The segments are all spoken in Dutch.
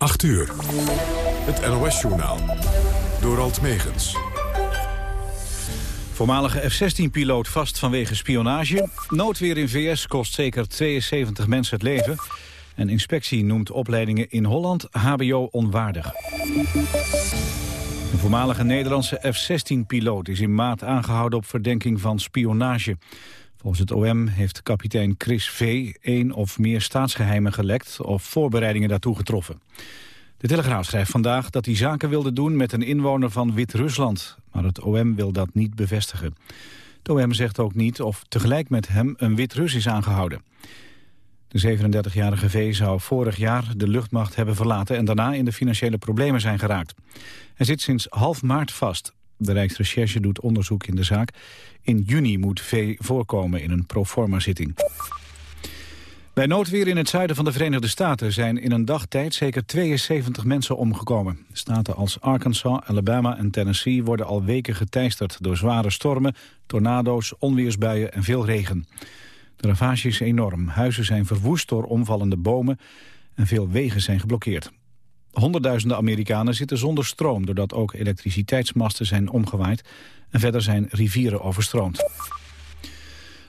8 uur. Het NOS-journaal. Door Alt Megens. Voormalige F-16-piloot vast vanwege spionage. Noodweer in VS kost zeker 72 mensen het leven. En inspectie noemt opleidingen in Holland hbo onwaardig. Een voormalige Nederlandse F-16-piloot is in maat aangehouden op verdenking van spionage. Volgens het OM heeft kapitein Chris V. één of meer staatsgeheimen gelekt of voorbereidingen daartoe getroffen. De Telegraaf schrijft vandaag dat hij zaken wilde doen met een inwoner van Wit-Rusland. Maar het OM wil dat niet bevestigen. Het OM zegt ook niet of tegelijk met hem een Wit-Rus is aangehouden. De 37-jarige V zou vorig jaar de luchtmacht hebben verlaten... en daarna in de financiële problemen zijn geraakt. Hij zit sinds half maart vast. De Rijksrecherche doet onderzoek in de zaak. In juni moet V voorkomen in een proforma-zitting. Bij noodweer in het zuiden van de Verenigde Staten zijn in een dagtijd zeker 72 mensen omgekomen. Staten als Arkansas, Alabama en Tennessee worden al weken geteisterd door zware stormen, tornado's, onweersbuien en veel regen. De ravage is enorm. Huizen zijn verwoest door omvallende bomen en veel wegen zijn geblokkeerd. Honderdduizenden Amerikanen zitten zonder stroom... doordat ook elektriciteitsmasten zijn omgewaaid... en verder zijn rivieren overstroomd.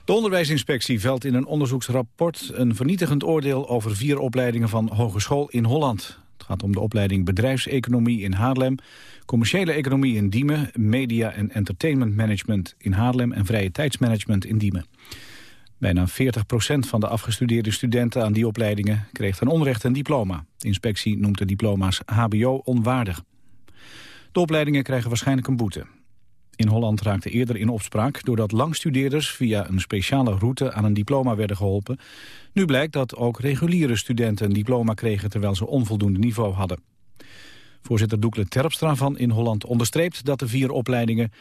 De onderwijsinspectie velt in een onderzoeksrapport... een vernietigend oordeel over vier opleidingen van hogeschool in Holland. Het gaat om de opleiding bedrijfseconomie in Haarlem... commerciële economie in Diemen... media en entertainment management in Haarlem... en vrije tijdsmanagement in Diemen. Bijna 40% van de afgestudeerde studenten aan die opleidingen kreeg ten onrechte een diploma. De inspectie noemt de diploma's hbo onwaardig. De opleidingen krijgen waarschijnlijk een boete. In Holland raakte eerder in opspraak doordat langstudeerders via een speciale route aan een diploma werden geholpen. Nu blijkt dat ook reguliere studenten een diploma kregen terwijl ze onvoldoende niveau hadden. Voorzitter Doekle Terpstra van In Holland onderstreept dat de vier opleidingen,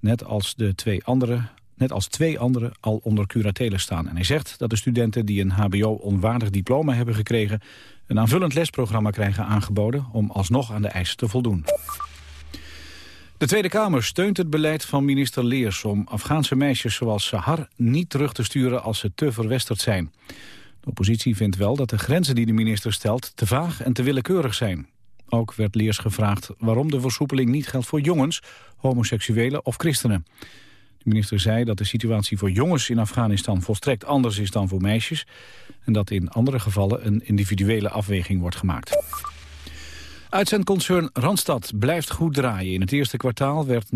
net als de twee andere, net als twee anderen al onder curatele staan. En hij zegt dat de studenten die een hbo-onwaardig diploma hebben gekregen... een aanvullend lesprogramma krijgen aangeboden om alsnog aan de eisen te voldoen. De Tweede Kamer steunt het beleid van minister Leers om Afghaanse meisjes zoals Sahar niet terug te sturen als ze te verwesterd zijn. De oppositie vindt wel dat de grenzen die de minister stelt te vaag en te willekeurig zijn. Ook werd Leers gevraagd waarom de versoepeling niet geldt voor jongens, homoseksuelen of christenen. De minister zei dat de situatie voor jongens in Afghanistan volstrekt anders is dan voor meisjes... en dat in andere gevallen een individuele afweging wordt gemaakt. Uitzendconcern Randstad blijft goed draaien. In het eerste kwartaal werd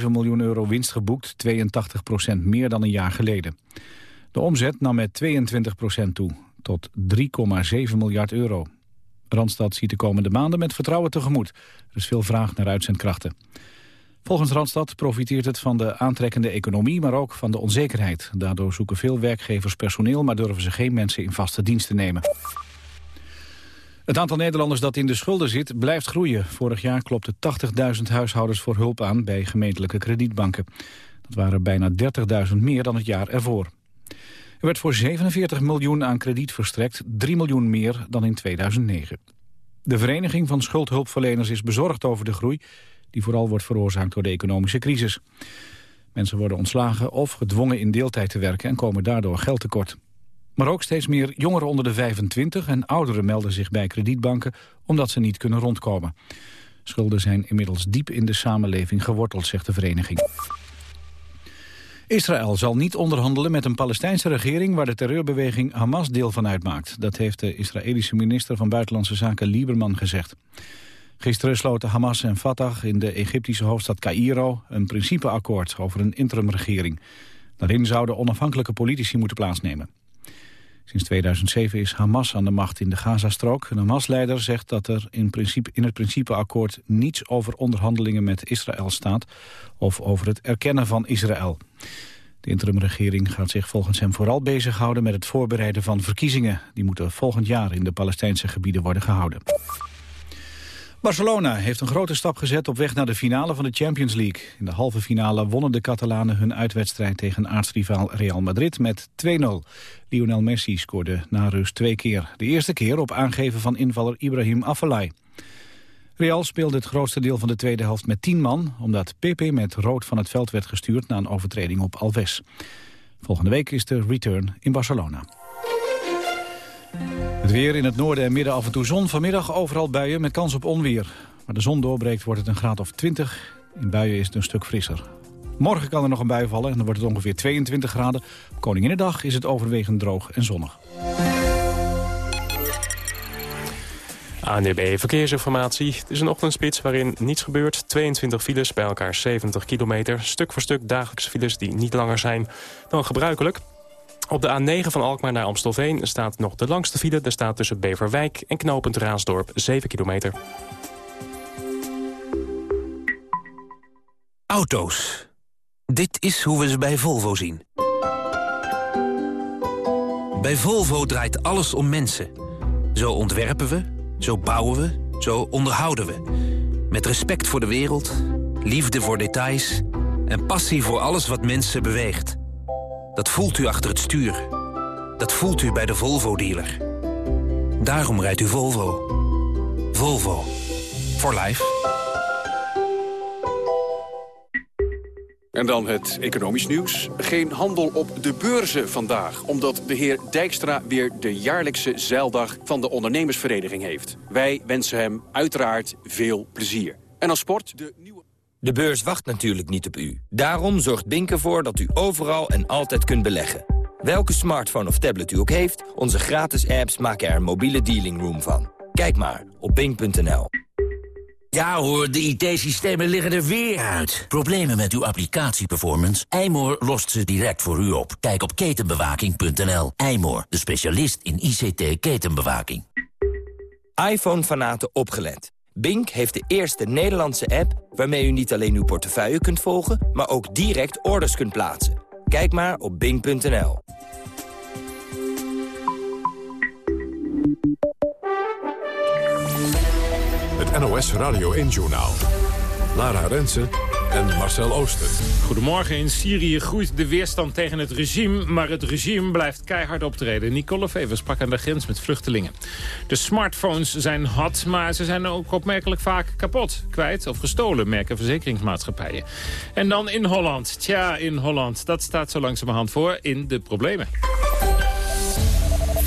39,7 miljoen euro winst geboekt, 82% meer dan een jaar geleden. De omzet nam met 22% toe, tot 3,7 miljard euro. Randstad ziet de komende maanden met vertrouwen tegemoet. Er is veel vraag naar uitzendkrachten. Volgens Randstad profiteert het van de aantrekkende economie, maar ook van de onzekerheid. Daardoor zoeken veel werkgevers personeel, maar durven ze geen mensen in vaste dienst te nemen. Het aantal Nederlanders dat in de schulden zit blijft groeien. Vorig jaar klopte 80.000 huishoudens voor hulp aan bij gemeentelijke kredietbanken. Dat waren bijna 30.000 meer dan het jaar ervoor. Er werd voor 47 miljoen aan krediet verstrekt, 3 miljoen meer dan in 2009. De Vereniging van Schuldhulpverleners is bezorgd over de groei die vooral wordt veroorzaakt door de economische crisis. Mensen worden ontslagen of gedwongen in deeltijd te werken en komen daardoor geld tekort. Maar ook steeds meer jongeren onder de 25 en ouderen melden zich bij kredietbanken omdat ze niet kunnen rondkomen. Schulden zijn inmiddels diep in de samenleving geworteld, zegt de vereniging. Israël zal niet onderhandelen met een Palestijnse regering... waar de terreurbeweging Hamas deel van uitmaakt. Dat heeft de Israëlische minister van Buitenlandse Zaken Lieberman gezegd. Gisteren sloten Hamas en Fatah in de Egyptische hoofdstad Cairo... een principeakkoord over een interimregering. Daarin zouden onafhankelijke politici moeten plaatsnemen. Sinds 2007 is Hamas aan de macht in de Gazastrook. Een Hamas-leider zegt dat er in, principe, in het principeakkoord niets over onderhandelingen met Israël staat... of over het erkennen van Israël. De interimregering gaat zich volgens hem vooral bezighouden met het voorbereiden van verkiezingen. Die moeten volgend jaar in de Palestijnse gebieden worden gehouden. Barcelona heeft een grote stap gezet op weg naar de finale van de Champions League. In de halve finale wonnen de Catalanen hun uitwedstrijd tegen aartsrivaal Real Madrid met 2-0. Lionel Messi scoorde na rust twee keer. De eerste keer op aangeven van invaller Ibrahim Afellay. Real speelde het grootste deel van de tweede helft met 10 man... omdat Pepe met rood van het veld werd gestuurd na een overtreding op Alves. Volgende week is de return in Barcelona. Het weer in het noorden en midden af en toe zon. Vanmiddag overal buien met kans op onweer. Maar de zon doorbreekt wordt het een graad of 20. In buien is het een stuk frisser. Morgen kan er nog een bui vallen en dan wordt het ongeveer 22 graden. Koninginnedag is het overwegend droog en zonnig. ANDB Verkeersinformatie. Het is een ochtendspits waarin niets gebeurt. 22 files, bij elkaar 70 kilometer. Stuk voor stuk dagelijkse files die niet langer zijn dan gebruikelijk. Op de A9 van Alkmaar naar Amstelveen staat nog de langste file. Er staat tussen Beverwijk en Knopend Raasdorp 7 kilometer. Auto's. Dit is hoe we ze bij Volvo zien. Bij Volvo draait alles om mensen. Zo ontwerpen we, zo bouwen we, zo onderhouden we. Met respect voor de wereld, liefde voor details... en passie voor alles wat mensen beweegt. Dat voelt u achter het stuur. Dat voelt u bij de Volvo-dealer. Daarom rijdt u Volvo. Volvo. For life. En dan het economisch nieuws. Geen handel op de beurzen vandaag, omdat de heer Dijkstra weer de jaarlijkse zeildag van de ondernemersvereniging heeft. Wij wensen hem uiteraard veel plezier. En als sport de. De beurs wacht natuurlijk niet op u. Daarom zorgt Bink ervoor dat u overal en altijd kunt beleggen. Welke smartphone of tablet u ook heeft, onze gratis apps maken er een mobiele dealing room van. Kijk maar op bink.nl. Ja hoor, de IT-systemen liggen er weer uit. Problemen met uw applicatie-performance? Eymoor lost ze direct voor u op. Kijk op ketenbewaking.nl. Eymoor, de specialist in ICT-ketenbewaking. iPhone-fanaten opgelet. Bink heeft de eerste Nederlandse app waarmee u niet alleen uw portefeuille kunt volgen... maar ook direct orders kunt plaatsen. Kijk maar op bink.nl. Het NOS Radio 1-journaal. Lara Rensen en Marcel Ooster. Goedemorgen. In Syrië groeit de weerstand tegen het regime... maar het regime blijft keihard optreden. Nicole Vever sprak aan de grens met vluchtelingen. De smartphones zijn hot, maar ze zijn ook opmerkelijk vaak kapot, kwijt of gestolen... merken verzekeringsmaatschappijen. En dan in Holland. Tja, in Holland. Dat staat zo langzamerhand voor in de problemen. 40%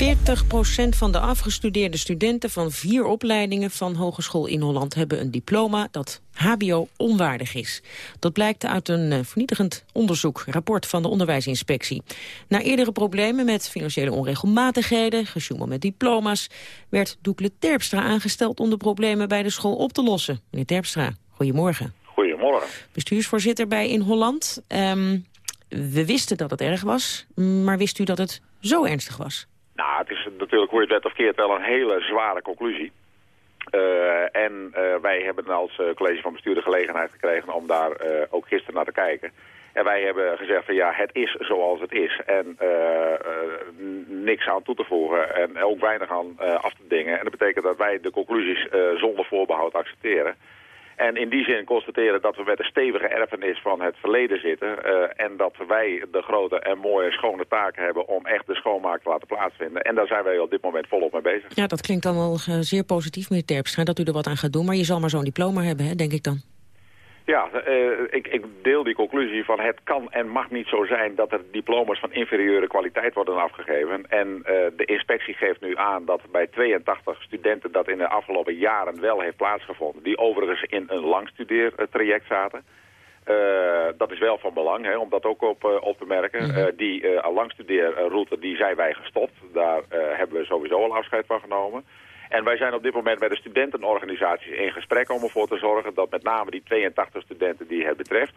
van de afgestudeerde studenten van vier opleidingen van Hogeschool in Holland hebben een diploma dat hbo onwaardig is. Dat blijkt uit een eh, vernietigend onderzoek, rapport van de onderwijsinspectie. Na eerdere problemen met financiële onregelmatigheden, gesjoemel met diploma's, werd Doekle Terpstra aangesteld om de problemen bij de school op te lossen. Meneer Terpstra, goedemorgen. Goedemorgen. Bestuursvoorzitter bij In Holland. Um, we wisten dat het erg was, maar wist u dat het zo ernstig was? Nou, het is natuurlijk, hoe je het wet of keert, wel een hele zware conclusie. Uh, en uh, wij hebben als uh, college van bestuur de gelegenheid gekregen om daar ook gisteren naar te kijken. En wij hebben gezegd van ja, het is zoals het is. En niks aan toe te voegen en ook weinig aan af te dingen. En dat betekent dat wij de conclusies zonder voorbehoud accepteren. En in die zin constateren dat we met een stevige erfenis van het verleden zitten. Uh, en dat wij de grote en mooie schone taken hebben om echt de schoonmaak te laten plaatsvinden. En daar zijn wij op dit moment volop mee bezig. Ja, dat klinkt dan wel uh, zeer positief, meneer Terpstra, dat u er wat aan gaat doen. Maar je zal maar zo'n diploma hebben, hè, denk ik dan. Ja, uh, ik, ik, deel die conclusie van het kan en mag niet zo zijn dat er diploma's van inferieure kwaliteit worden afgegeven. En uh, de inspectie geeft nu aan dat bij 82 studenten dat in de afgelopen jaren wel heeft plaatsgevonden. Die overigens in een langstudeertraject zaten. Uh, dat is wel van belang, hè, om dat ook op, op te merken. -hmm. die langstudeerroute die zijn wij gestopt. Daar hebben we sowieso al afscheid van genomen. En wij zijn op dit moment bij de studentenorganisaties in gesprek om ervoor te zorgen dat met name die 82 studenten die het betreft,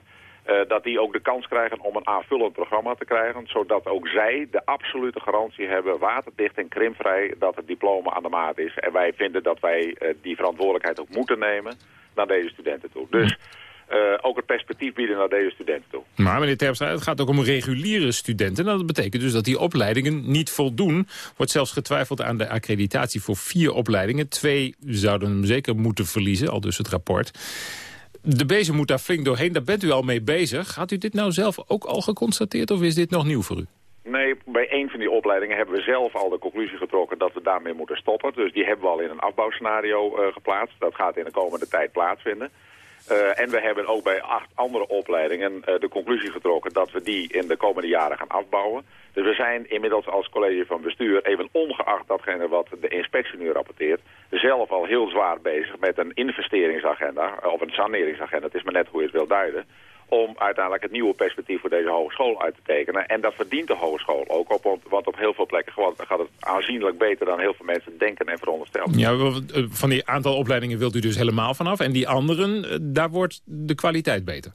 uh, dat die ook de kans krijgen om een aanvullend programma te krijgen, zodat ook zij de absolute garantie hebben, waterdicht en krimpvrij, dat het diploma aan de maat is. En wij vinden dat wij uh, die verantwoordelijkheid ook moeten nemen naar deze studenten toe. Dus uh, ook het perspectief bieden naar deze studenten toe. Maar meneer Terpstra, het gaat ook om reguliere studenten. Nou, dat betekent dus dat die opleidingen niet voldoen. Wordt zelfs getwijfeld aan de accreditatie voor vier opleidingen. Twee zouden hem zeker moeten verliezen, al dus het rapport. De bezem moet daar flink doorheen, daar bent u al mee bezig. Had u dit nou zelf ook al geconstateerd of is dit nog nieuw voor u? Nee, bij één van die opleidingen hebben we zelf al de conclusie getrokken dat we daarmee moeten stoppen. Dus die hebben we al in een afbouwscenario uh, geplaatst. Dat gaat in de komende tijd plaatsvinden. Eh, en we hebben ook bij acht andere opleidingen de conclusie getrokken dat we die in de komende jaren gaan afbouwen. Dus we zijn inmiddels als college van bestuur, even ongeacht datgene wat de inspectie nu rapporteert, zelf al heel zwaar bezig met een investeringsagenda, of een saneringsagenda, het is maar net hoe je het wil duiden, om uiteindelijk het nieuwe perspectief voor deze hogeschool uit te tekenen. En dat verdient de hogeschool ook, op, want op heel veel plekken gaat het aanzienlijk beter dan heel veel mensen denken en veronderstellen. Ja, eh, van die aantal opleidingen wilt u dus helemaal vanaf. En die anderen, eh, daar wordt de kwaliteit beter.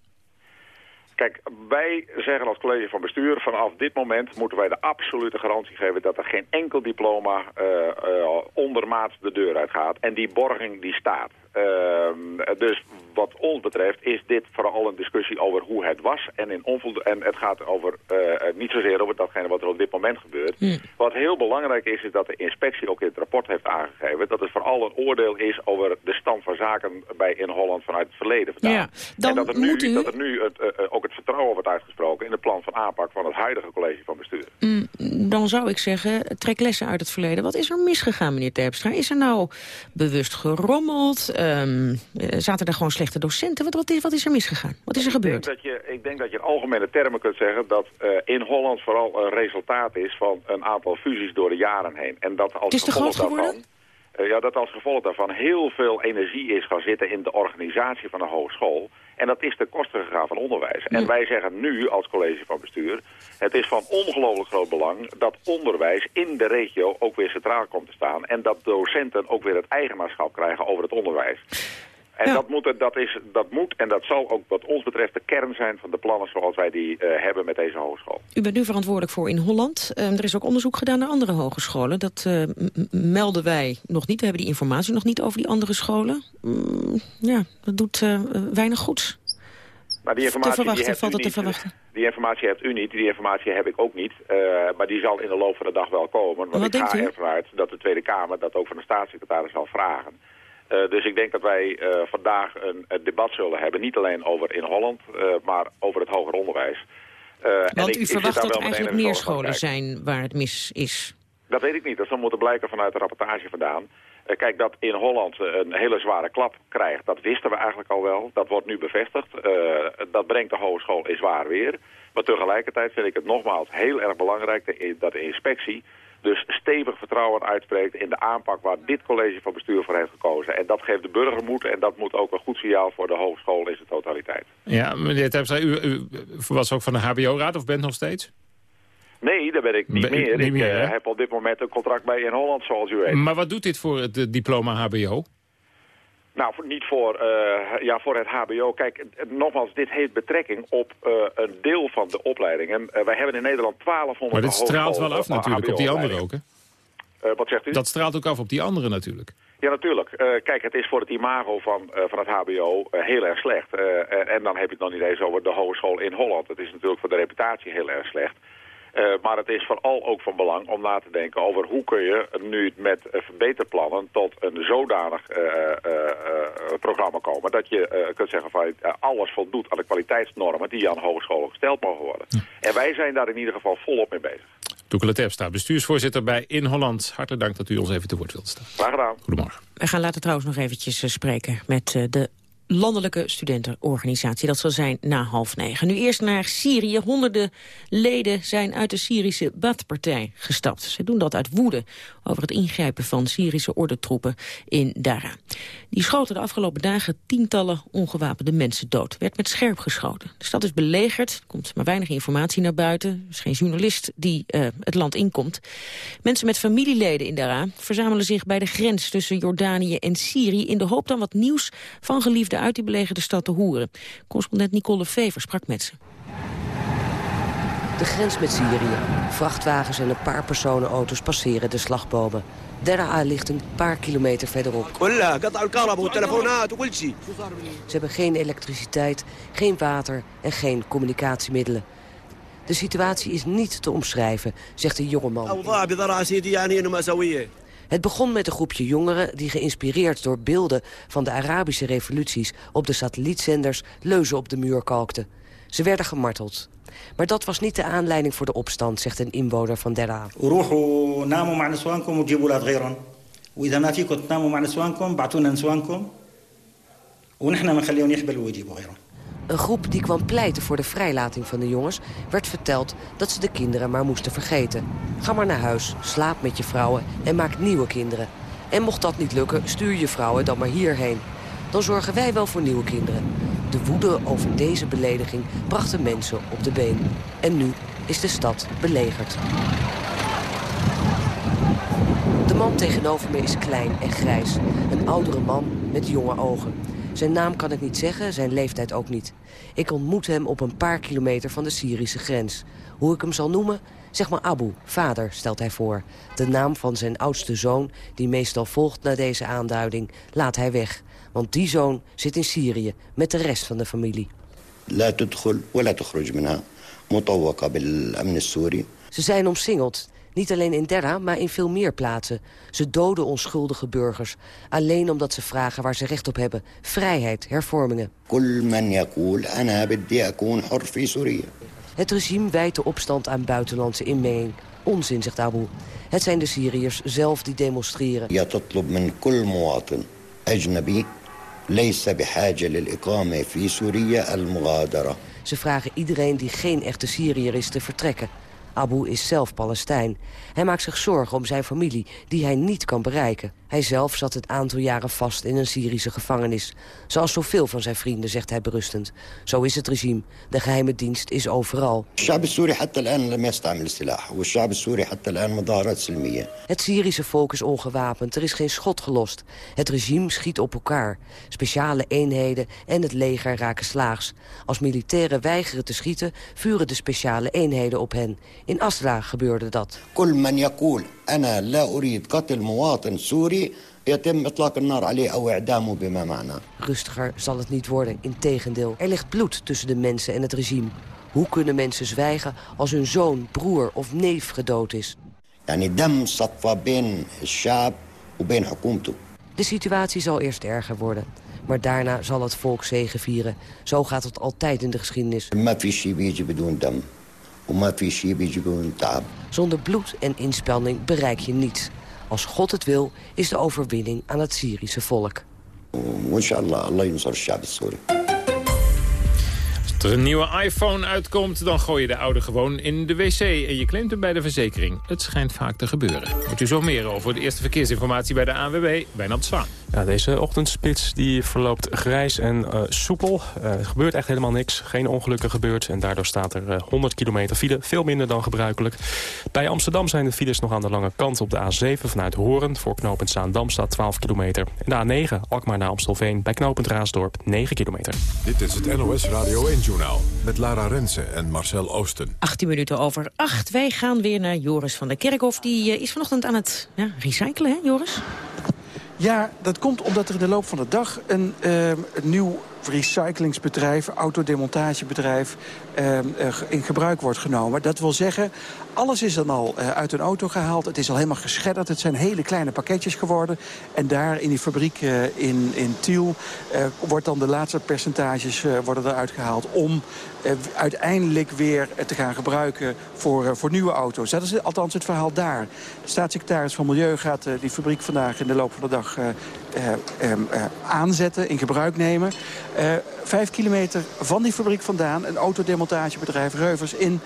Kijk, wij zeggen als college van bestuur... vanaf dit moment moeten wij de absolute garantie geven... dat er geen enkel diploma uh, uh, ondermaats de deur uitgaat. En die borging die staat. Uh, dus wat ons betreft is dit vooral een discussie over hoe het was. En, in en het gaat over, uh, niet zozeer over datgene wat er op dit moment gebeurt. Hm. Wat heel belangrijk is, is dat de inspectie ook in het rapport heeft aangegeven... dat het vooral een oordeel is over de stand van zaken bij in Holland vanuit het verleden. Ja, dan en dat er nu, dat er nu het, uh, ook het vertrouwen wordt uitgesproken... in het plan van aanpak van het huidige college van bestuur. Mm, dan zou ik zeggen, trek lessen uit het verleden. Wat is er misgegaan, meneer Terpstra? Is er nou bewust gerommeld? Um, zaten er gewoon slechte docenten? Wat, wat, is, wat is er misgegaan? Wat is er gebeurd? Ik denk dat je, ik denk dat je in algemene termen kunt zeggen... dat uh, in Holland vooral een resultaat is van een aantal fusies door de jaren heen. En dat als het is te groot geworden? Uh, ja, dat als gevolg daarvan heel veel energie is gaan zitten in de organisatie van de hogeschool. En dat is ten koste gegaan van onderwijs. En wij zeggen nu als college van bestuur... het is van ongelooflijk groot belang dat onderwijs in de regio ook weer centraal komt te staan. En dat docenten ook weer het eigenaarschap krijgen over het onderwijs. En dat, moet, dat, is, dat moet en dat zal ook wat ons betreft de kern zijn van de plannen zoals wij die uh, hebben met deze hogeschool. U bent nu verantwoordelijk voor in Holland. Uh, er is ook onderzoek gedaan naar andere hogescholen. Dat uh, melden wij nog niet. We hebben die informatie nog niet over die andere scholen. Mm, ja, dat doet weinig goeds. Maar die informatie, te verwachten, die valt het te verwachten? Die informatie hebt u niet, die informatie heb ik ook niet. maar die zal in de loop van de dag wel komen. Want ik ga ervan uit dat de Tweede Kamer dat ook van de staatssecretaris zal vragen. Uh, dus ik denk dat wij uh, vandaag een, een, debat zullen hebben, niet alleen over in Holland, uh, maar over het hoger onderwijs. Want en u ik, verwacht dat er eigenlijk meer scholen zijn waar het mis is? Dat weet ik niet, dat zal moeten blijken vanuit de rapportage vandaan. kijk, dat in Holland een hele zware klap krijgt, dat wisten we eigenlijk al wel. Dat wordt nu bevestigd. dat brengt de hogeschool in zwaar weer. Maar tegelijkertijd vind ik het nogmaals heel erg belangrijk dat de inspectie dus stevig vertrouwen uitspreekt in de aanpak waar dit college van bestuur voor heeft gekozen. En dat geeft de burger moed en dat moet ook een goed signaal voor de hogeschool in zijn totaliteit. Ja, meneer Terpstra, u, u was ook van de HBO-raad of bent nog steeds? Nee, daar ben ik niet meer. ik uh, heb op dit moment een contract bij in Holland, zoals u weet. Maar wat doet dit voor het diploma HBO? Nou, niet voor, uh, ja, voor het hbo. Kijk, nogmaals, dit heeft betrekking op uh, een deel van de opleidingen. Uh, wij hebben in Nederland 1200 Maar dit straalt wel af natuurlijk, op die andere ook, hè? wat zegt u? Dat straalt ook af op die andere natuurlijk. Ja, natuurlijk. kijk, het is voor het imago van, van het hbo heel erg slecht. en dan heb je het nog niet eens over de hogeschool in Holland. Het is natuurlijk voor de reputatie heel erg slecht. Uh, maar het is vooral ook van belang om na te denken over hoe kun je nu met uh, verbeterplannen tot een zodanig uh, programma komen dat je kunt zeggen van alles voldoet aan de kwaliteitsnormen die aan hogescholen gesteld mogen worden. En wij zijn daar in ieder geval volop mee bezig. Toekele Terpstra, bestuursvoorzitter bij In Holland. Hartelijk dank dat u ons even te woord wilt staan. Graag gedaan. Goedemorgen. We gaan later trouwens nog eventjes spreken met de landelijke studentenorganisatie. Dat zal zijn na half negen. Nu eerst naar Syrië. Honderden leden zijn uit de Syrische Baathpartij gestapt. Ze doen dat uit woede over het ingrijpen van Syrische ordentroepen in Dara. Die schoten de afgelopen dagen tientallen ongewapende mensen dood. Werd met scherp geschoten. De stad is belegerd. Er komt maar weinig informatie naar buiten. Er is geen journalist die uh, het land inkomt. Mensen met familieleden in Dara verzamelen zich bij de grens tussen Jordanië en Syrië... in de hoop dan wat nieuws van geliefde uit die belegerde stad te hoeren. Correspondent Nicole Fever sprak met ze. De grens met Syrië. Vrachtwagens en een paar personenauto's passeren de slagbomen. Deraa ligt een paar kilometer verderop. Ze hebben geen elektriciteit, geen water en geen communicatiemiddelen. De situatie is niet te omschrijven, zegt de jongeman. Het begon met een groepje jongeren die geïnspireerd door beelden van de Arabische revoluties op de satellietzenders leuzen op de muur kalkten. Ze werden gemarteld. Maar dat was niet de aanleiding voor de opstand, zegt een inwoner van Dera. Een groep die kwam pleiten voor de vrijlating van de jongens... werd verteld dat ze de kinderen maar moesten vergeten. Ga maar naar huis, slaap met je vrouwen en maak nieuwe kinderen. En mocht dat niet lukken, stuur je vrouwen dan maar hierheen. Dan zorgen wij wel voor nieuwe kinderen. De woede over deze belediging bracht de mensen op de been. En nu is de stad belegerd. De man tegenover me is klein en grijs. Een oudere man met jonge ogen. Zijn naam kan ik niet zeggen, zijn leeftijd ook niet. Ik ontmoet hem op een paar kilometer van de Syrische grens. Hoe ik hem zal noemen? Zeg maar Abu, vader, stelt hij voor. De naam van zijn oudste zoon, die meestal volgt na deze aanduiding, laat hij weg. Want die zoon zit in Syrië met de rest van de familie. Ze zijn omsingeld. Niet alleen in Derra, maar in veel meer plaatsen. Ze doden onschuldige burgers. Alleen omdat ze vragen waar ze recht op hebben. Vrijheid, hervormingen. Het regime wijt de opstand aan buitenlandse inmenging. Onzin, zegt Abu. Het zijn de Syriërs zelf die demonstreren. Ze vragen iedereen die geen echte Syriër is te vertrekken. Abu is zelf Palestijn. Hij maakt zich zorgen om zijn familie, die hij niet kan bereiken. Hij zelf zat het aantal jaren vast in een Syrische gevangenis. Zoals zoveel van zijn vrienden, zegt hij berustend. Zo is het regime. De geheime dienst is overal. Het Syrische volk is ongewapend. Er is geen schot gelost. Het regime schiet op elkaar. Speciale eenheden en het leger raken slaags. Als militairen weigeren te schieten, vuren de speciale eenheden op hen. In Asra gebeurde dat. Rustiger zal het niet worden, integendeel. Er ligt bloed tussen de mensen en het regime. Hoe kunnen mensen zwijgen als hun zoon, broer of neef gedood is? De situatie zal eerst erger worden. Maar daarna zal het volk zegevieren. Zo gaat het altijd in de geschiedenis. Zonder bloed en inspanning bereik je niets. Als God het wil, is de overwinning aan het Syrische volk. Als er een nieuwe iPhone uitkomt, dan gooi je de oude gewoon in de wc... en je claimt hem bij de verzekering. Het schijnt vaak te gebeuren. Hoort u zo meer over de eerste verkeersinformatie bij de ANWB, Wijnand Zwaan. Ja, deze ochtendspits die verloopt grijs en uh, soepel. Uh, er gebeurt echt helemaal niks. Geen ongelukken gebeurd. En daardoor staat er uh, 100 kilometer file. Veel minder dan gebruikelijk. Bij Amsterdam zijn de files nog aan de lange kant op de A7 vanuit Horen. Voor knooppunt Zaandam staat 12 kilometer. En de A9 Alkmaar naar Amstelveen bij knooppunt Raasdorp 9 kilometer. Dit is het NOS Radio 1-journaal met Lara Rensen en Marcel Oosten. 18 minuten over 8. Wij gaan weer naar Joris van der Kerkhof. Die is vanochtend aan het ja, recyclen, hè Joris? Ja, dat komt omdat er in de loop van de dag een, uh, nieuw recyclingsbedrijf, autodemontagebedrijf, in gebruik wordt genomen. Dat wil zeggen, alles is dan al uh, uit een auto gehaald. Het is al helemaal geschedderd. Het zijn hele kleine pakketjes geworden. En daar in die fabriek uh, in, in Tiel wordt dan de laatste percentages worden eruit gehaald... om uiteindelijk weer te gaan gebruiken voor, voor nieuwe auto's. Dat is althans het verhaal daar. De staatssecretaris van Milieu gaat die fabriek vandaag in de loop van de dag um, aanzetten, in gebruik nemen. Vijf kilometer van die fabriek vandaan, een autodemontagebedrijf Reuvers in,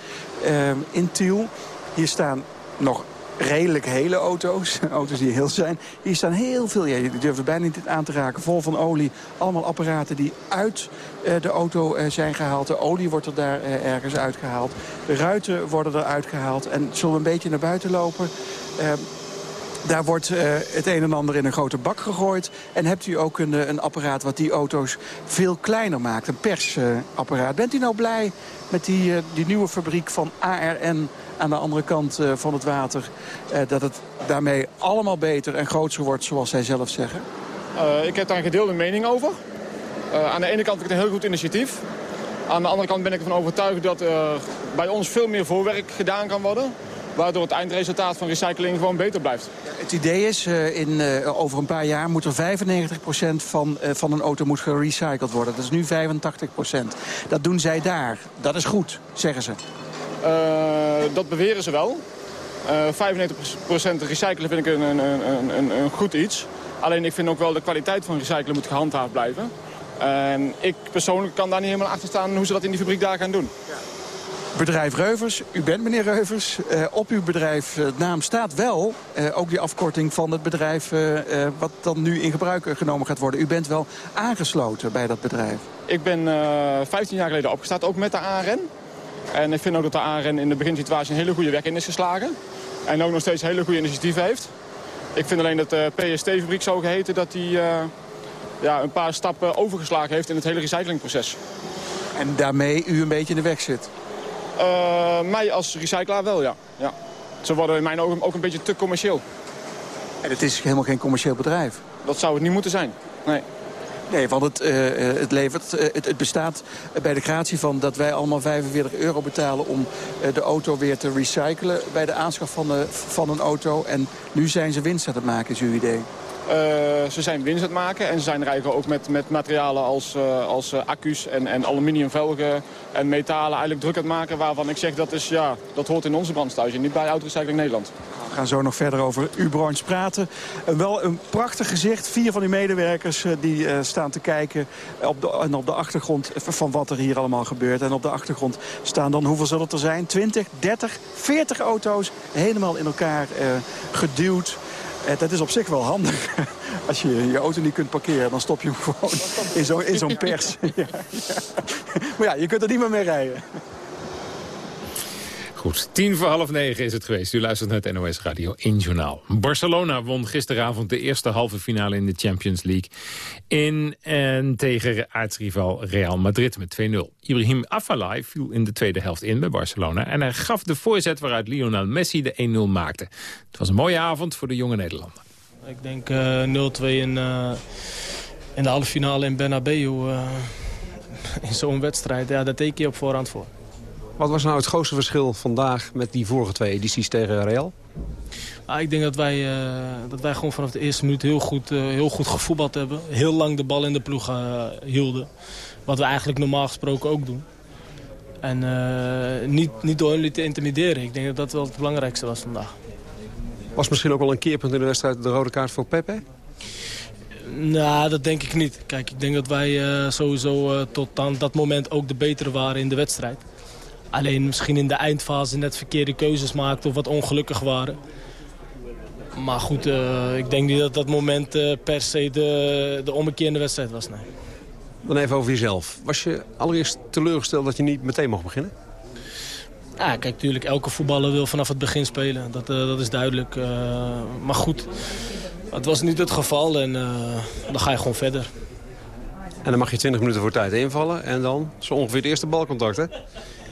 in Tiel. Hier staan nog redelijk hele auto's. Auto's die heel zijn. Hier staan heel veel, ja, je durft bijna niet aan te raken, vol van olie. Allemaal apparaten die uit uh, de auto uh, zijn gehaald. De olie wordt er daar uh, ergens uitgehaald. De ruiten worden eruit gehaald. En zullen we een beetje naar buiten lopen... Daar wordt uh, het een en ander in een grote bak gegooid. En hebt u ook een, een apparaat wat die auto's veel kleiner maakt. Een persapparaat. Bent u nou blij met die, uh, die nieuwe fabriek van ARN aan de andere kant van het water... Dat het daarmee allemaal beter en groter wordt, zoals zij zelf zeggen? Ik heb daar een gedeelde mening over. aan de ene kant vind ik het een heel goed initiatief. Aan de andere kant ben ik ervan overtuigd dat bij ons veel meer voorwerk gedaan kan worden waardoor het eindresultaat van recycling gewoon beter blijft. Het idee is, uh, in, uh, over een paar jaar moet er 95% van, uh, van een auto moet gerecycled worden. Dat is nu 85%. Dat doen zij daar. Dat is goed, zeggen ze. dat beweren ze wel. 95% recyclen vind ik een, een, een, een, goed iets. Alleen ik vind ook wel de kwaliteit van recyclen moet gehandhaafd blijven. En ik persoonlijk kan daar niet helemaal achter staan hoe ze dat in die fabriek daar gaan doen. Bedrijf Reuvers, u bent meneer Reuvers. Uh, op uw bedrijf uh, naam staat wel uh, ook die afkorting van het bedrijf... wat dan nu in gebruik genomen gaat worden. U bent wel aangesloten bij dat bedrijf. Ik ben 15 jaar geleden opgestart, ook met de ARN. En ik vind ook dat de ARN in de beginsituatie een hele goede weg in is geslagen. En ook nog steeds hele goede initiatieven heeft. Ik vind alleen dat de PST-fabriek zo geheten... dat die ja, een paar stappen overgeslagen heeft in het hele recyclingproces. En daarmee u een beetje in de weg zit? Uh, mij als recyclaar wel, ja. ja. Ze worden in mijn ogen ook een beetje te commercieel. En het is helemaal geen commercieel bedrijf? Dat zou het niet moeten zijn, nee. Nee, want het, uh, het, levert, uh, het, het, bestaat bij de gratie van dat wij allemaal 45 euro betalen... om de auto weer te recyclen bij de aanschaf van, de, van een auto. En nu zijn ze winst aan het maken, is uw idee? Uh, ze zijn winst aan het maken en ze zijn er eigenlijk ook met, met materialen als, uh, als uh, accu's en, en aluminiumvelgen en metalen eigenlijk druk aan het maken. Waarvan ik zeg dat, is, ja, dat hoort in onze branche niet bij Autorecycling Nederland. We gaan zo nog verder over uw branche praten. wel een prachtig gezicht. Vier van uw medewerkers die staan te kijken op de, en op de achtergrond van wat er hier allemaal gebeurt. En op de achtergrond staan dan, hoeveel zullen het er zijn? 20, 30, 40 auto's helemaal in elkaar geduwd. Eh, dat is op zich wel handig. Als je je auto niet kunt parkeren, dan stop je hem gewoon in zo'n in zo'n pers. ja, Maar ja, je kunt er niet meer mee rijden. Goed, tien voor half negen is het geweest. U luistert naar het NOS Radio 1 Journaal. Barcelona won gisteravond de eerste halve finale in de Champions League. In en tegen aartsrival Real Madrid met 2-0. Ibrahim Afellay viel in de tweede helft in bij Barcelona. En hij gaf de voorzet waaruit Lionel Messi de 1-0 maakte. Het was een mooie avond voor de jonge Nederlander. Ik denk uh, eh, 0-2 in, uh, in de halve finale in Bernabeu. Uh, in zo'n wedstrijd, ja, daar teken je op voorhand voor. Wat was nou het grootste verschil vandaag met die vorige twee edities tegen Real? Ah, ik denk dat wij, uh, dat wij gewoon vanaf de eerste minuut heel goed, uh, heel goed gevoetbald hebben. Heel lang de bal in de ploeg uh, hielden. Wat we eigenlijk normaal gesproken ook doen. En niet, niet door jullie te intimideren. Ik denk dat dat wel het belangrijkste was vandaag. Was misschien ook wel een keerpunt in de wedstrijd de rode kaart voor Pepe? Nou, dat denk ik niet. Kijk, ik denk dat wij sowieso tot aan dat moment ook de betere waren in de wedstrijd. Alleen misschien in de eindfase net verkeerde keuzes maakten of wat ongelukkig waren. Maar goed, uh, ik denk niet dat dat moment uh, per se de, de ommekeer in de wedstrijd was. Nee. Dan even over jezelf. Was je allereerst teleurgesteld dat je niet meteen mocht beginnen? Ja, kijk, natuurlijk, elke voetballer wil vanaf het begin spelen. Dat, uh, dat is duidelijk. maar goed, het was niet het geval en dan ga je gewoon verder. En dan mag je 20 minuten voor tijd invallen en dan zo ongeveer het eerste balcontact, hè?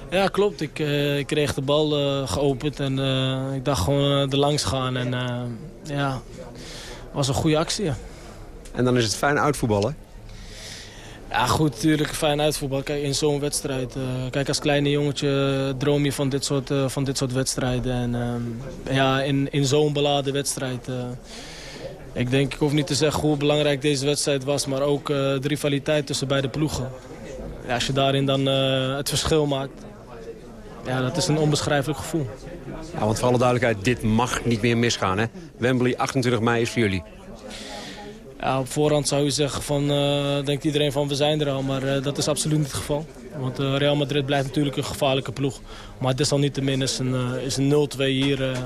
Ja, klopt. Ik, uh, ik kreeg de bal uh, geopend en uh, ik dacht gewoon er langs gaan. En ja, was een goede actie. Ja. En dan is het fijn uitvoetballen? Ja, goed, natuurlijk fijn uitvoetballen. Kijk, in zo'n wedstrijd. kijk, als kleine jongetje droom je van dit soort, van dit soort wedstrijden. En ja, in, in zo'n beladen wedstrijd... ik denk, ik hoef niet te zeggen hoe belangrijk deze wedstrijd was... maar ook de rivaliteit tussen beide ploegen. Ja, als je daarin dan het verschil maakt ja, dat is een onbeschrijfelijk gevoel. Ja, want voor alle duidelijkheid, dit mag niet meer misgaan. Hè? Wembley, 28 mei is voor jullie. Ja, op voorhand zou je zeggen van, uh, denkt iedereen van we zijn er al, maar uh, dat is absoluut niet het geval. Want uh, Real Madrid blijft natuurlijk een gevaarlijke ploeg. Maar desalniettemin is een, is een 0-2 hier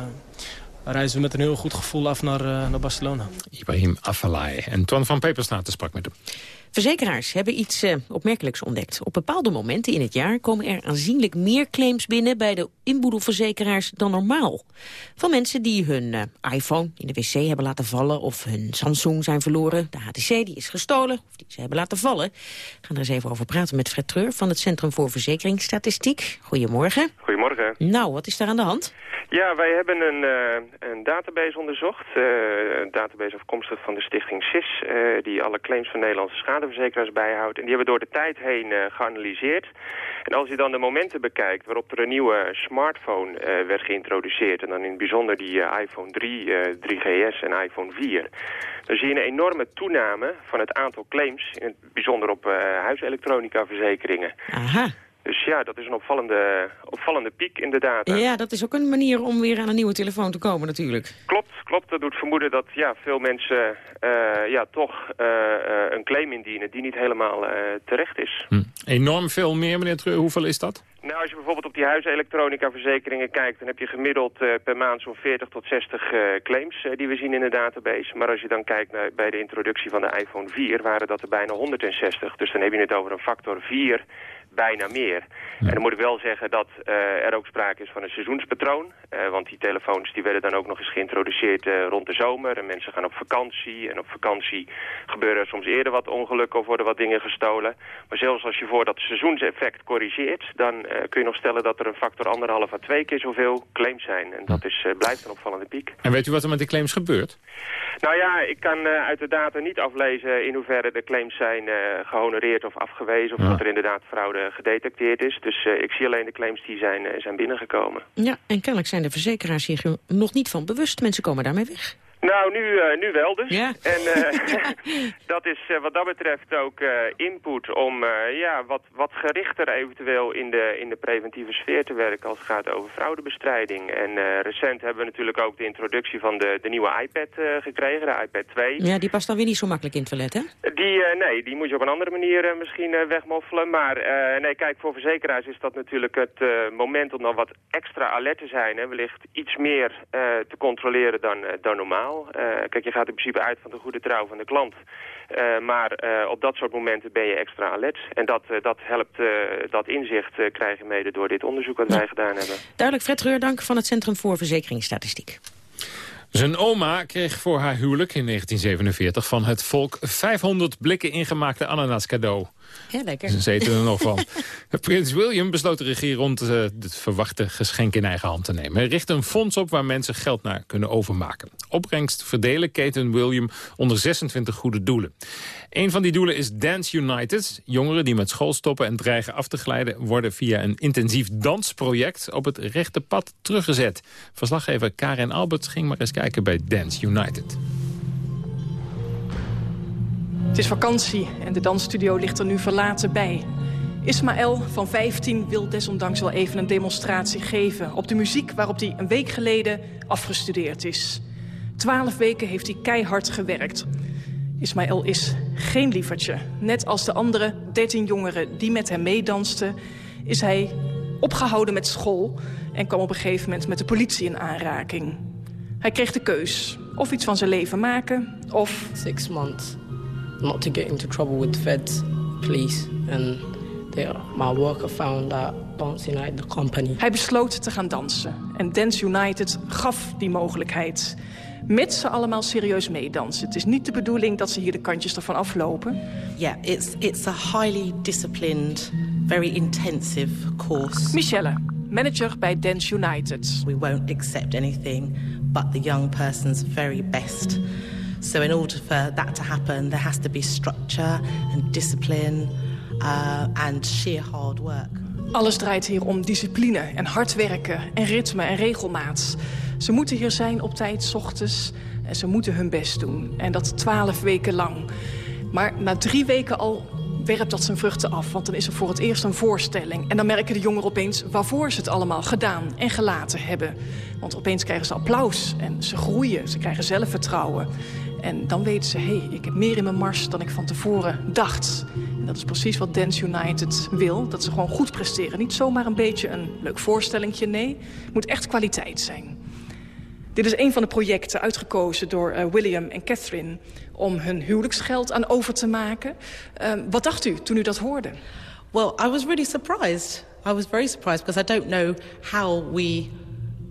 reizen we met een heel goed gevoel af naar, naar Barcelona. Ibrahim Afellay en Twan van Peperstraat sprak met hem. Verzekeraars hebben iets uh, opmerkelijks ontdekt. Op bepaalde momenten in het jaar komen er aanzienlijk meer claims binnen bij de inboedelverzekeraars dan normaal. Van mensen die hun uh, iPhone in de wc hebben laten vallen of hun Samsung zijn verloren. De HTC die is gestolen of die ze hebben laten vallen. We gaan er eens even over praten met Fred Treur van het Centrum voor Verzekeringsstatistiek. Goedemorgen. Goedemorgen. Nou, wat is daar aan de hand? Ja, wij hebben een, uh, een database onderzocht. Een database afkomstig van de stichting SIS... Die alle claims van Nederlandse schadeverzekeraars bijhoudt. En die hebben door de tijd heen geanalyseerd. En als je dan de momenten bekijkt waarop er een nieuwe smartphone werd geïntroduceerd... en dan in het bijzonder die iPhone 3, 3GS en iPhone 4... dan zie je een enorme toename van het aantal claims... in het bijzonder op huiselektronica verzekeringen. Aha. Dus ja, dat is een opvallende, opvallende piek in de data. Ja, dat is ook een manier om weer aan een nieuwe telefoon te komen natuurlijk. Klopt, klopt. Dat doet vermoeden dat ja, veel mensen ja, toch een claim indienen die niet helemaal terecht is. Hm. Enorm veel meer, meneer Treur. Hoeveel is dat? Nou, als je bijvoorbeeld op die huiselektronica-verzekeringen kijkt... dan heb je gemiddeld per maand zo'n 40 tot 60 claims die we zien in de database. Maar als je dan kijkt naar, bij de introductie van de iPhone 4... waren dat er bijna 160. Dus dan heb je het over een factor 4 bijna meer. En dan moet ik wel zeggen dat uh, er ook sprake is van een seizoenspatroon. Uh, want die telefoons die werden dan ook nog eens geïntroduceerd uh, rond de zomer. En mensen gaan op vakantie. En op vakantie gebeuren soms eerder wat ongelukken of worden wat dingen gestolen. Maar zelfs als je voor dat seizoenseffect corrigeert... dan kun je nog stellen dat er een factor anderhalf à twee keer zoveel claims zijn. En dat is, blijft een opvallende piek. En weet u wat er met die claims gebeurt? Nou ja, ik kan uit de data niet aflezen in hoeverre de claims zijn gehonoreerd of afgewezen. Of ja. dat er inderdaad fraude gedetecteerd is. Dus uh, ik zie alleen de claims die zijn, uh, zijn binnengekomen. Ja, en kennelijk zijn de verzekeraars hier nog niet van bewust. Mensen komen daarmee weg. Nou, nu, uh, nu wel dus. Ja. En uh, dat is uh, wat dat betreft ook input om ja, wat, wat gerichter eventueel in de, in de preventieve sfeer te werken als het gaat over fraudebestrijding. En recent hebben we natuurlijk ook de introductie van de, de nieuwe iPad gekregen, de iPad 2. Ja, die past dan weer niet zo makkelijk in het toilet, hè? Die, nee, die moet je op een andere manier misschien wegmoffelen. Maar nee, kijk, voor verzekeraars is dat natuurlijk het moment om dan wat extra alert te zijn. En wellicht iets meer te controleren dan, dan normaal. Uh, kijk, je gaat in principe uit van de goede trouw van de klant. Uh, maar uh, op dat soort momenten ben je extra alert. En dat, dat helpt, dat inzicht krijgen mede door dit onderzoek wat wij gedaan hebben. Duidelijk, Fred Reur, dank van het Centrum voor Verzekeringsstatistiek. Zijn oma kreeg voor haar huwelijk in 1947 van het volk 500 blikken ingemaakte ananas cadeau. Ja, lekker. Ze eten er nog van. Prins William besloot de regie rond uh, het verwachte geschenk in eigen hand te nemen. Hij richt een fonds op waar mensen geld naar kunnen overmaken. Opbrengst verdelen keten William onder 26 goede doelen. Een van die doelen is Dance United. Jongeren die met school stoppen en dreigen af te glijden... worden via een intensief dansproject op het rechte pad teruggezet. Verslaggever Karen Alberts ging maar eens kijken bij Dance United. Het is vakantie en de dansstudio ligt er nu verlaten bij. Ismaël van 15 wil desondanks wel even een demonstratie geven... op de muziek waarop hij een week geleden afgestudeerd is. Twaalf weken heeft hij keihard gewerkt. Ismaël is geen lievertje. Net als de andere 13 jongeren die met hem meedansten... is hij opgehouden met school en kwam op een gegeven moment met de politie in aanraking. Hij kreeg de keus. Of iets van zijn leven maken, of... Six months. Not to get into trouble with feds, police. And they, my worker found that dancing at the company. Hij besloot te gaan dansen. En Dance United gaf die mogelijkheid. Mits ze allemaal serieus meedansen. Het is niet de bedoeling dat ze hier de kantjes ervan aflopen. Yeah, it's, it's a highly disciplined, very intensive course. Michelle, manager bij Dance United. We won't accept anything but the young person's very best. So in order for that to happen, there has to be structure and discipline uh, and sheer hard work. Alles draait hier om discipline en hard werken en ritme en regelmaat. Ze moeten hier zijn op tijd, s ochtends. En ze moeten hun best doen. En dat twaalf weken lang. Maar na drie weken al werpt dat zijn vruchten af. Want dan is er voor het eerst een voorstelling. En dan merken de jongeren opeens waarvoor ze het allemaal gedaan en gelaten hebben. Want opeens krijgen ze applaus en ze groeien. Ze krijgen zelfvertrouwen. En dan weten ze, hey, ik heb meer in mijn mars dan ik van tevoren dacht. En dat is precies wat Dance United wil. Dat ze gewoon goed presteren. Niet zomaar een beetje een leuk voorstellingje, nee. Het moet echt kwaliteit zijn. Dit is een van de projecten uitgekozen door uh, William en Catherine... om hun huwelijksgeld aan over te maken. Uh, wat dacht u toen u dat hoorde? Well, I was really surprised. I was very surprised because I don't know how we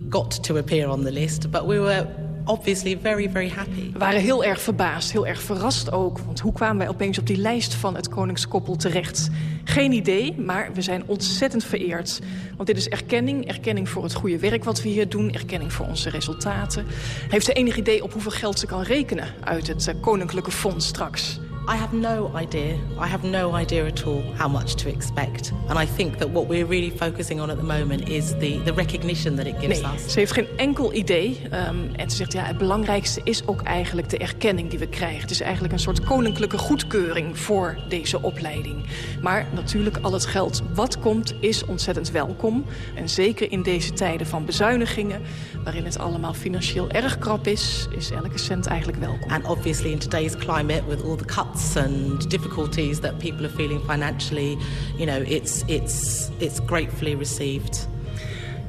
got to appear on the list. But we were obviously very, very happy. We waren heel erg verbaasd, heel erg verrast ook. Want hoe kwamen wij opeens op die lijst van het koningskoppel terecht? Geen idee, maar we zijn ontzettend vereerd. Want dit is erkenning, erkenning voor het goede werk wat we hier doen... erkenning voor onze resultaten. Heeft ze enig idee op hoeveel geld ze kan rekenen uit het eh, koninklijke fonds straks? I have no idea. I have no idea at all how much to expect. And I think that what we're really focusing on at the moment is the, the recognition that it gives nee, us. Ze heeft geen enkel idee. Um, en ze zegt, ja, het belangrijkste is ook eigenlijk de erkenning die we krijgen. Het is eigenlijk een soort koninklijke goedkeuring voor deze opleiding. Maar natuurlijk, al het geld wat komt, is ontzettend welkom. En zeker in deze tijden van bezuinigingen, waarin het allemaal financieel erg krap is, is elke cent eigenlijk welkom. And obviously in today's climate, with all the cuts and difficulties that people are feeling financially, you know, it's, it's, it's gratefully received.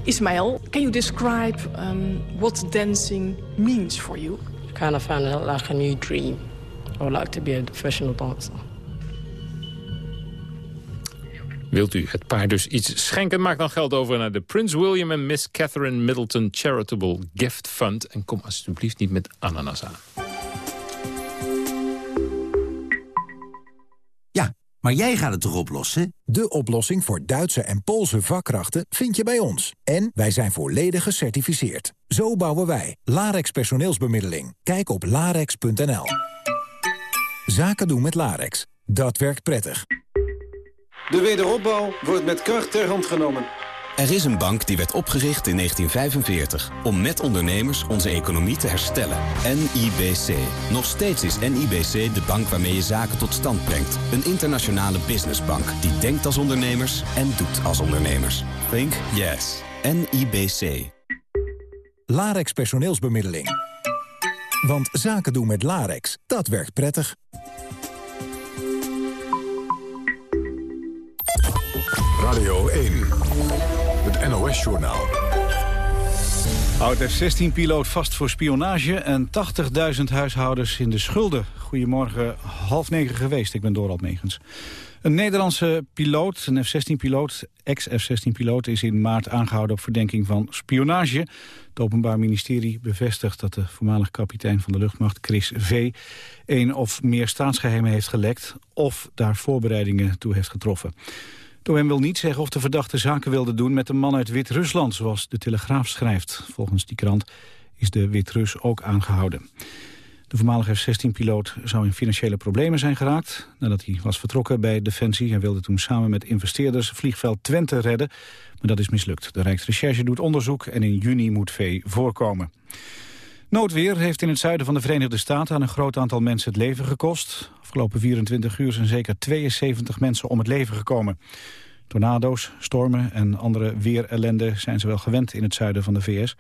Ismail, can you describe um, what dancing means for you? I kind of found it like a new dream. I would like to be a professional dancer. Wilt u het paar dus iets schenken? Maak dan geld over naar de Prince William en Miss Catherine Middleton Charitable Gift Fund. En kom alsjeblieft niet met ananas aan. Maar jij gaat het toch oplossen? De oplossing voor Duitse en Poolse vakkrachten vind je bij ons. En wij zijn volledig gecertificeerd. Zo bouwen wij. Larex personeelsbemiddeling. Kijk op larex.nl. Zaken doen met Larex. Dat werkt prettig. De wederopbouw wordt met kracht ter hand genomen. Er is een bank die werd opgericht in 1945 om met ondernemers onze economie te herstellen. NIBC. Nog steeds is NIBC de bank waarmee je zaken tot stand brengt. Een internationale businessbank die denkt als ondernemers en doet als ondernemers. Think yes. NIBC. Larex personeelsbemiddeling. Want zaken doen met Larex, dat werkt prettig. Radio 1. NOS-journaal. Oud F-16-piloot vast voor spionage en 80.000 huishoudens in de schulden. Goedemorgen, half negen geweest. Ik ben Dorald Megens. Een Nederlandse piloot, een F-16-piloot, ex-F-16-piloot... is in maart aangehouden op verdenking van spionage. Het Openbaar Ministerie bevestigt dat de voormalig kapitein van de luchtmacht... Chris V. een of meer staatsgeheimen heeft gelekt... of daar voorbereidingen toe heeft getroffen. De OM wil niet zeggen of de verdachte zaken wilde doen met een man uit Wit-Rusland, zoals de Telegraaf schrijft. Volgens die krant is de Wit-Rus ook aangehouden. De voormalige F-16-piloot zou in financiële problemen zijn geraakt... nadat hij was vertrokken bij Defensie. Hij wilde toen samen met investeerders vliegveld Twente redden. Maar dat is mislukt. De Rijksrecherche doet onderzoek en in juni moet V voorkomen. Noodweer heeft in het zuiden van de Verenigde Staten... aan een groot aantal mensen het leven gekost. Afgelopen 24 uur zijn zeker 72 mensen om het leven gekomen. Tornado's, stormen en andere weerellende zijn ze wel gewend in het zuiden van de VS.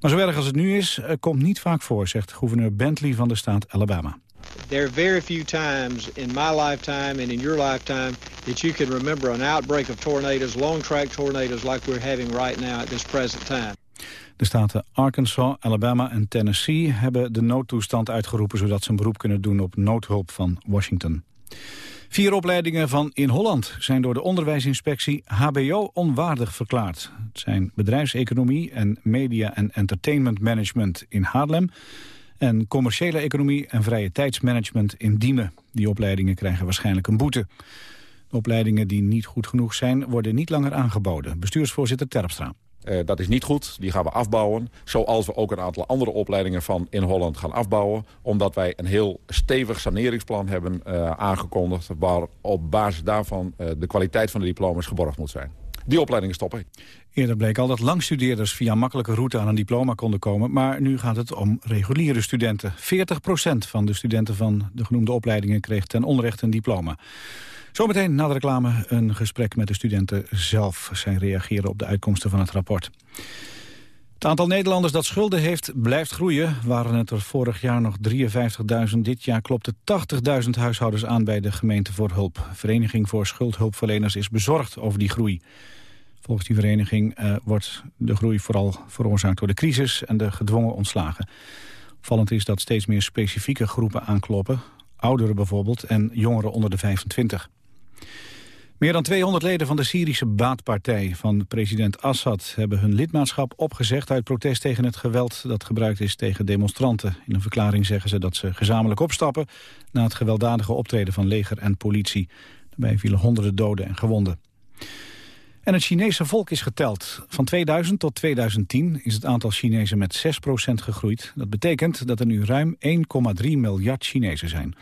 Maar zo erg als het nu is, komt niet vaak voor, zegt gouverneur Bentley van de staat Alabama. There are very few times in my lifetime and in your lifetime that you can remember an outbreak of tornadoes, long track tornadoes like we're having right now at this present time. De staten Arkansas, Alabama en Tennessee hebben de noodtoestand uitgeroepen... zodat ze een beroep kunnen doen op noodhulp van Washington. Vier opleidingen van In Holland zijn door de onderwijsinspectie HBO onwaardig verklaard. Het zijn bedrijfseconomie en media en entertainment management in Haarlem... en commerciële economie en vrije tijdsmanagement in Diemen. Die opleidingen krijgen waarschijnlijk een boete. Opleidingen die niet goed genoeg zijn worden niet langer aangeboden. Bestuursvoorzitter Terpstra. Uh, dat is niet goed, die gaan we afbouwen. Zoals we ook een aantal andere opleidingen van in Holland gaan afbouwen. Omdat wij een heel stevig saneringsplan hebben uh, aangekondigd... waar op basis daarvan uh, de kwaliteit van de diploma's geborgd moet zijn. Die opleidingen stoppen. Eerder bleek al dat langstudeerders via makkelijke route aan een diploma konden komen. Maar nu gaat het om reguliere studenten. 40% van de studenten van de genoemde opleidingen kreeg ten onrechte een diploma. Zometeen na de reclame een gesprek met de studenten zelf. Zij reageren op de uitkomsten van het rapport. Het aantal Nederlanders dat schulden heeft blijft groeien. Waren het er vorig jaar nog 53.000. Dit jaar klopte 80.000 huishoudens aan bij de gemeente voor hulp. Vereniging voor Schuldhulpverleners is bezorgd over die groei. Volgens die vereniging uh, wordt de groei vooral veroorzaakt door de crisis en de gedwongen ontslagen. Opvallend is dat steeds meer specifieke groepen aankloppen. Ouderen bijvoorbeeld en jongeren onder de 25. Meer dan 200 leden van de Syrische baatpartij van president Assad... hebben hun lidmaatschap opgezegd uit protest tegen het geweld... dat gebruikt is tegen demonstranten. In een verklaring zeggen ze dat ze gezamenlijk opstappen... na het gewelddadige optreden van leger en politie. Daarbij vielen honderden doden en gewonden. En het Chinese volk is geteld. Van 2000 tot 2010 is het aantal Chinezen met 6% gegroeid. Dat betekent dat er nu ruim 1,3 miljard Chinezen zijn.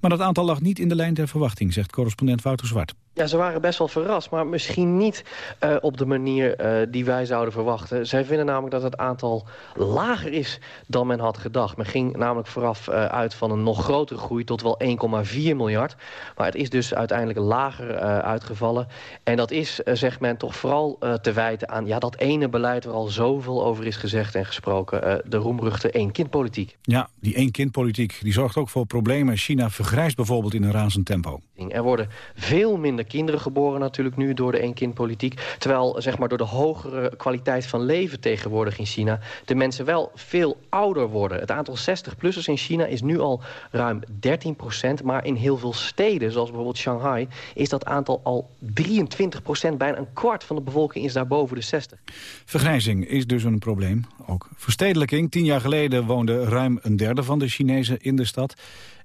Maar dat aantal lag niet in de lijn der verwachting, zegt correspondent Wouter Zwart. Ja, ze waren best wel verrast, maar misschien niet uh, op de manier uh, die wij zouden verwachten. Zij vinden namelijk dat het aantal lager is dan men had gedacht. Men ging namelijk vooraf uh, uit van een nog grotere groei tot wel 1,4 miljard. Maar het is dus uiteindelijk lager uitgevallen. En dat is, zegt men, toch vooral te wijten aan ja, dat ene beleid... waar al zoveel over is gezegd en gesproken, de roemruchte één-kind-politiek. Ja, die één-kind-politiek die zorgt ook voor problemen. China vergrijst bijvoorbeeld in een razend tempo. Er worden veel minder kinderen geboren natuurlijk nu door de één-kind-politiek. Terwijl zeg maar, door de hogere kwaliteit van leven tegenwoordig in China... de mensen wel veel ouder worden. Het aantal 60-plussers in China is nu al ruim 13 procent. Maar in heel veel steden, zoals bijvoorbeeld Shanghai... is dat aantal al 23 procent. Bijna een kwart van de bevolking is daar boven de 60. Vergrijzing is dus een probleem. Ook verstedelijking. Tien jaar geleden woonde ruim een derde van de Chinezen in de stad.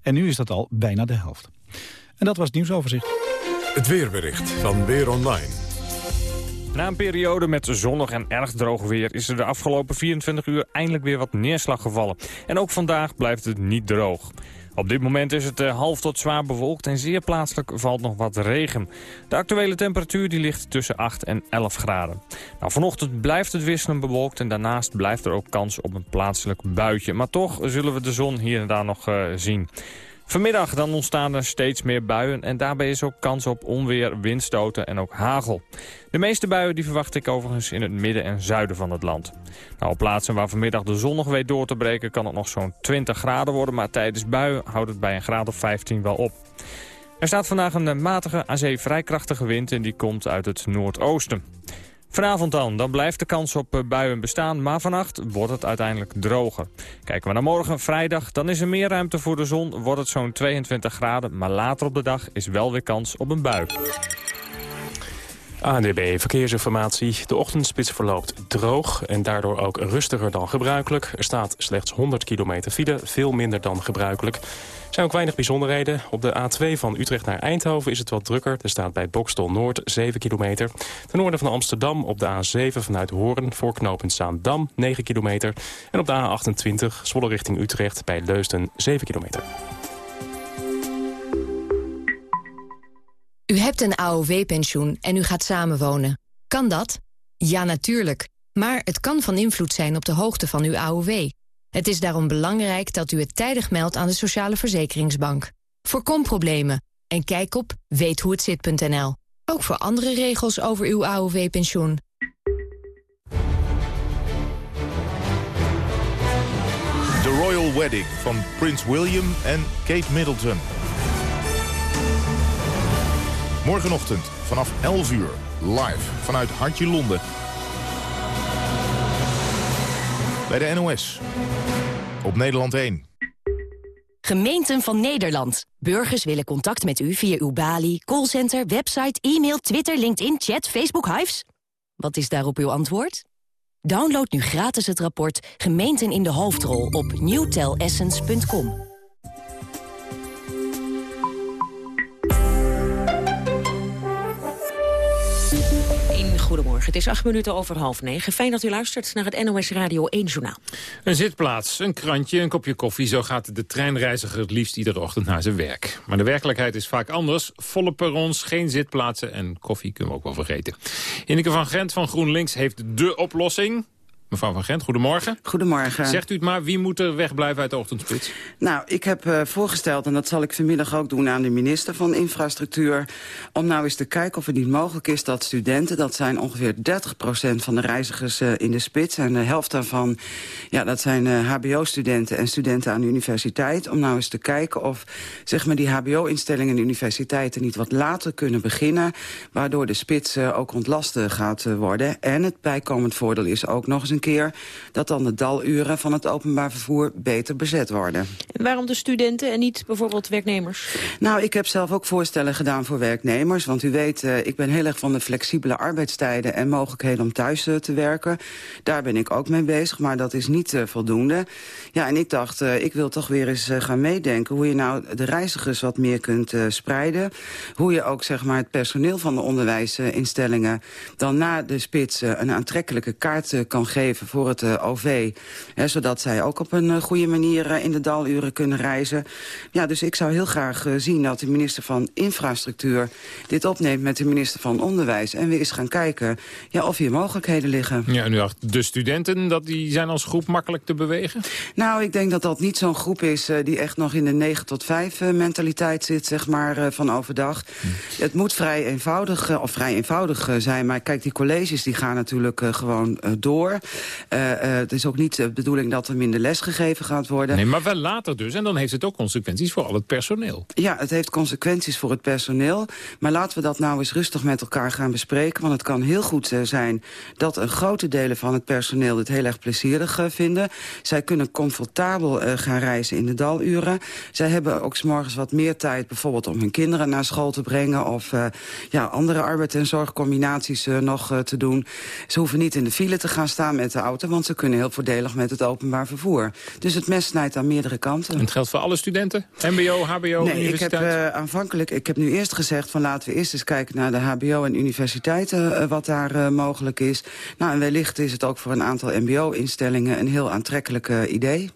En nu is dat al bijna de helft. En dat was het nieuwsoverzicht. Het weerbericht van Weer Online. Na een periode met zonnig en erg droog weer is er de afgelopen 24 uur eindelijk weer wat neerslag gevallen. En ook vandaag blijft het niet droog. Op dit moment is het eh, half tot zwaar bewolkt en zeer plaatselijk valt nog wat regen. De actuele temperatuur die ligt tussen 8 en 11 graden. Nou, vanochtend blijft het wisselend bewolkt en daarnaast blijft er ook kans op een plaatselijk buitje. Maar toch zullen we de zon hier en daar nog uh, zien. Vanmiddag dan ontstaan er steeds meer buien en daarbij is ook kans op onweer, windstoten en ook hagel. De meeste buien die verwacht ik overigens in het midden en zuiden van het land. Nou, op plaatsen waar vanmiddag de zon nog weet door te breken kan het nog zo'n 20 graden worden, maar tijdens buien houdt het bij een graad of 15 wel op. Er staat vandaag een matige, aan zee vrij krachtige wind en die komt uit het noordoosten. Vanavond dan, dan blijft de kans op eh, buien bestaan, maar vannacht wordt het uiteindelijk droger. Kijken we naar morgen, vrijdag, dan is er meer ruimte voor de zon, wordt het zo'n 22 graden, maar later op de dag is wel weer kans op een bui. ANDB Verkeersinformatie. De ochtendspits verloopt droog en daardoor ook rustiger dan gebruikelijk. Er staat slechts 100 kilometer file, veel minder dan gebruikelijk. Er zijn ook weinig bijzonderheden. Op de A2 van Utrecht naar Eindhoven is het wat drukker. Er staat bij Bokstel Noord 7 kilometer. Ten noorden van Amsterdam op de A7 vanuit Hoorn... voor knooppunt Zaandam 9 kilometer. En op de A28 Zwolle richting Utrecht bij Leusden 7 kilometer. U hebt een AOW-pensioen en u gaat samenwonen. Kan dat? Ja, natuurlijk. Maar het kan van invloed zijn op de hoogte van uw AOW. Het is daarom belangrijk dat u het tijdig meldt aan de Sociale Verzekeringsbank. Voorkom problemen en kijk op weethoehetzit.nl. Ook voor andere regels over uw AOW-pensioen. The Royal Wedding van Prins William en Kate Middleton. Morgenochtend vanaf 11 uur, live vanuit Hartje Londen. Bij de NOS. Op Nederland 1. Gemeenten van Nederland. Burgers willen contact met u via uw balie, callcenter, website, e-mail, Twitter, LinkedIn, chat, Facebook, Hives. Wat is daarop uw antwoord? Download nu gratis het rapport Gemeenten in de hoofdrol op newtelessence.com. Het is acht minuten over half negen. Fijn dat u luistert naar het NOS Radio 1 Journaal. Een zitplaats, een krantje, een kopje koffie. Zo gaat de treinreiziger het liefst iedere ochtend naar zijn werk. Maar de werkelijkheid is vaak anders. Volle perrons, geen zitplaatsen en koffie kunnen we ook wel vergeten. Ineke van Gent van GroenLinks heeft de oplossing. Mevrouw van Gent, goedemorgen. Goedemorgen. Zegt u het maar, wie moet er wegblijven uit de ochtendspits? Nou, ik heb uh, voorgesteld, en dat zal ik vanmiddag ook doen aan de minister van Infrastructuur... om nou eens te kijken of het niet mogelijk is dat studenten... dat zijn ongeveer 30% van de reizigers uh, in de spits... en de helft daarvan, ja, dat zijn uh, hbo-studenten en studenten aan de universiteit... om nou eens te kijken of zeg maar, die hbo-instellingen en universiteiten... niet wat later kunnen beginnen, waardoor de spits ook ontlast gaat worden. En het bijkomend voordeel is ook nog eens een dat dan de daluren van het openbaar vervoer beter bezet worden. waarom de studenten en niet bijvoorbeeld werknemers? Nou, ik heb zelf ook voorstellen gedaan voor werknemers. Want u weet, uh, ik ben heel erg van de flexibele arbeidstijden... en mogelijkheden om thuis uh, te werken. Daar ben ik ook mee bezig, maar dat is niet uh, voldoende. Ja, en ik dacht, ik wil toch weer eens gaan meedenken... hoe je nou de reizigers wat meer kunt spreiden. Hoe je ook zeg maar, het personeel van de onderwijsinstellingen... dan na de spits een aantrekkelijke kaart kan geven voor het OV. Hè, zodat zij ook op een goede manier in de daluren kunnen reizen. Ja, dus ik zou heel graag zien dat de minister van Infrastructuur... dit opneemt met de minister van Onderwijs. En we eens gaan kijken ja, of hier mogelijkheden liggen. Ja, nu dacht de studenten, dat die zijn als groep makkelijk te bewegen? Nou, ik denk dat dat niet zo'n groep is die echt nog in de 9 tot 5 mentaliteit zit, zeg maar, van overdag. Hm. Het moet vrij eenvoudig, of vrij eenvoudig zijn. Maar kijk, die colleges die gaan natuurlijk gewoon door. Het is ook niet de bedoeling dat er minder les gegeven gaat worden. Nee, maar wel later dus. En dan heeft het ook consequenties voor al het personeel. Ja, het heeft consequenties voor het personeel. Maar laten we dat nou eens rustig met elkaar gaan bespreken. Want het kan heel goed zijn dat een grote delen van het personeel... het heel erg plezierig vinden. Zij kunnen comfortabel gaan reizen in de daluren. Zij hebben ook s morgens wat meer tijd... bijvoorbeeld om hun kinderen naar school te brengen... of ja, andere arbeid- en zorgcombinaties nog te doen. Ze hoeven niet in de file te gaan staan met de auto... want ze kunnen heel voordelig met het openbaar vervoer. Dus het mes snijdt aan meerdere kanten. En het geldt voor alle studenten? MBO, HBO, nee, universiteit? ik heb aanvankelijk... Ik heb nu eerst gezegd van laten we eerst eens kijken naar de HBO en universiteiten... wat daar mogelijk is. Nou, en wellicht is het ook voor een aantal mbo-instellingen... een heel aantrekkelijk idee.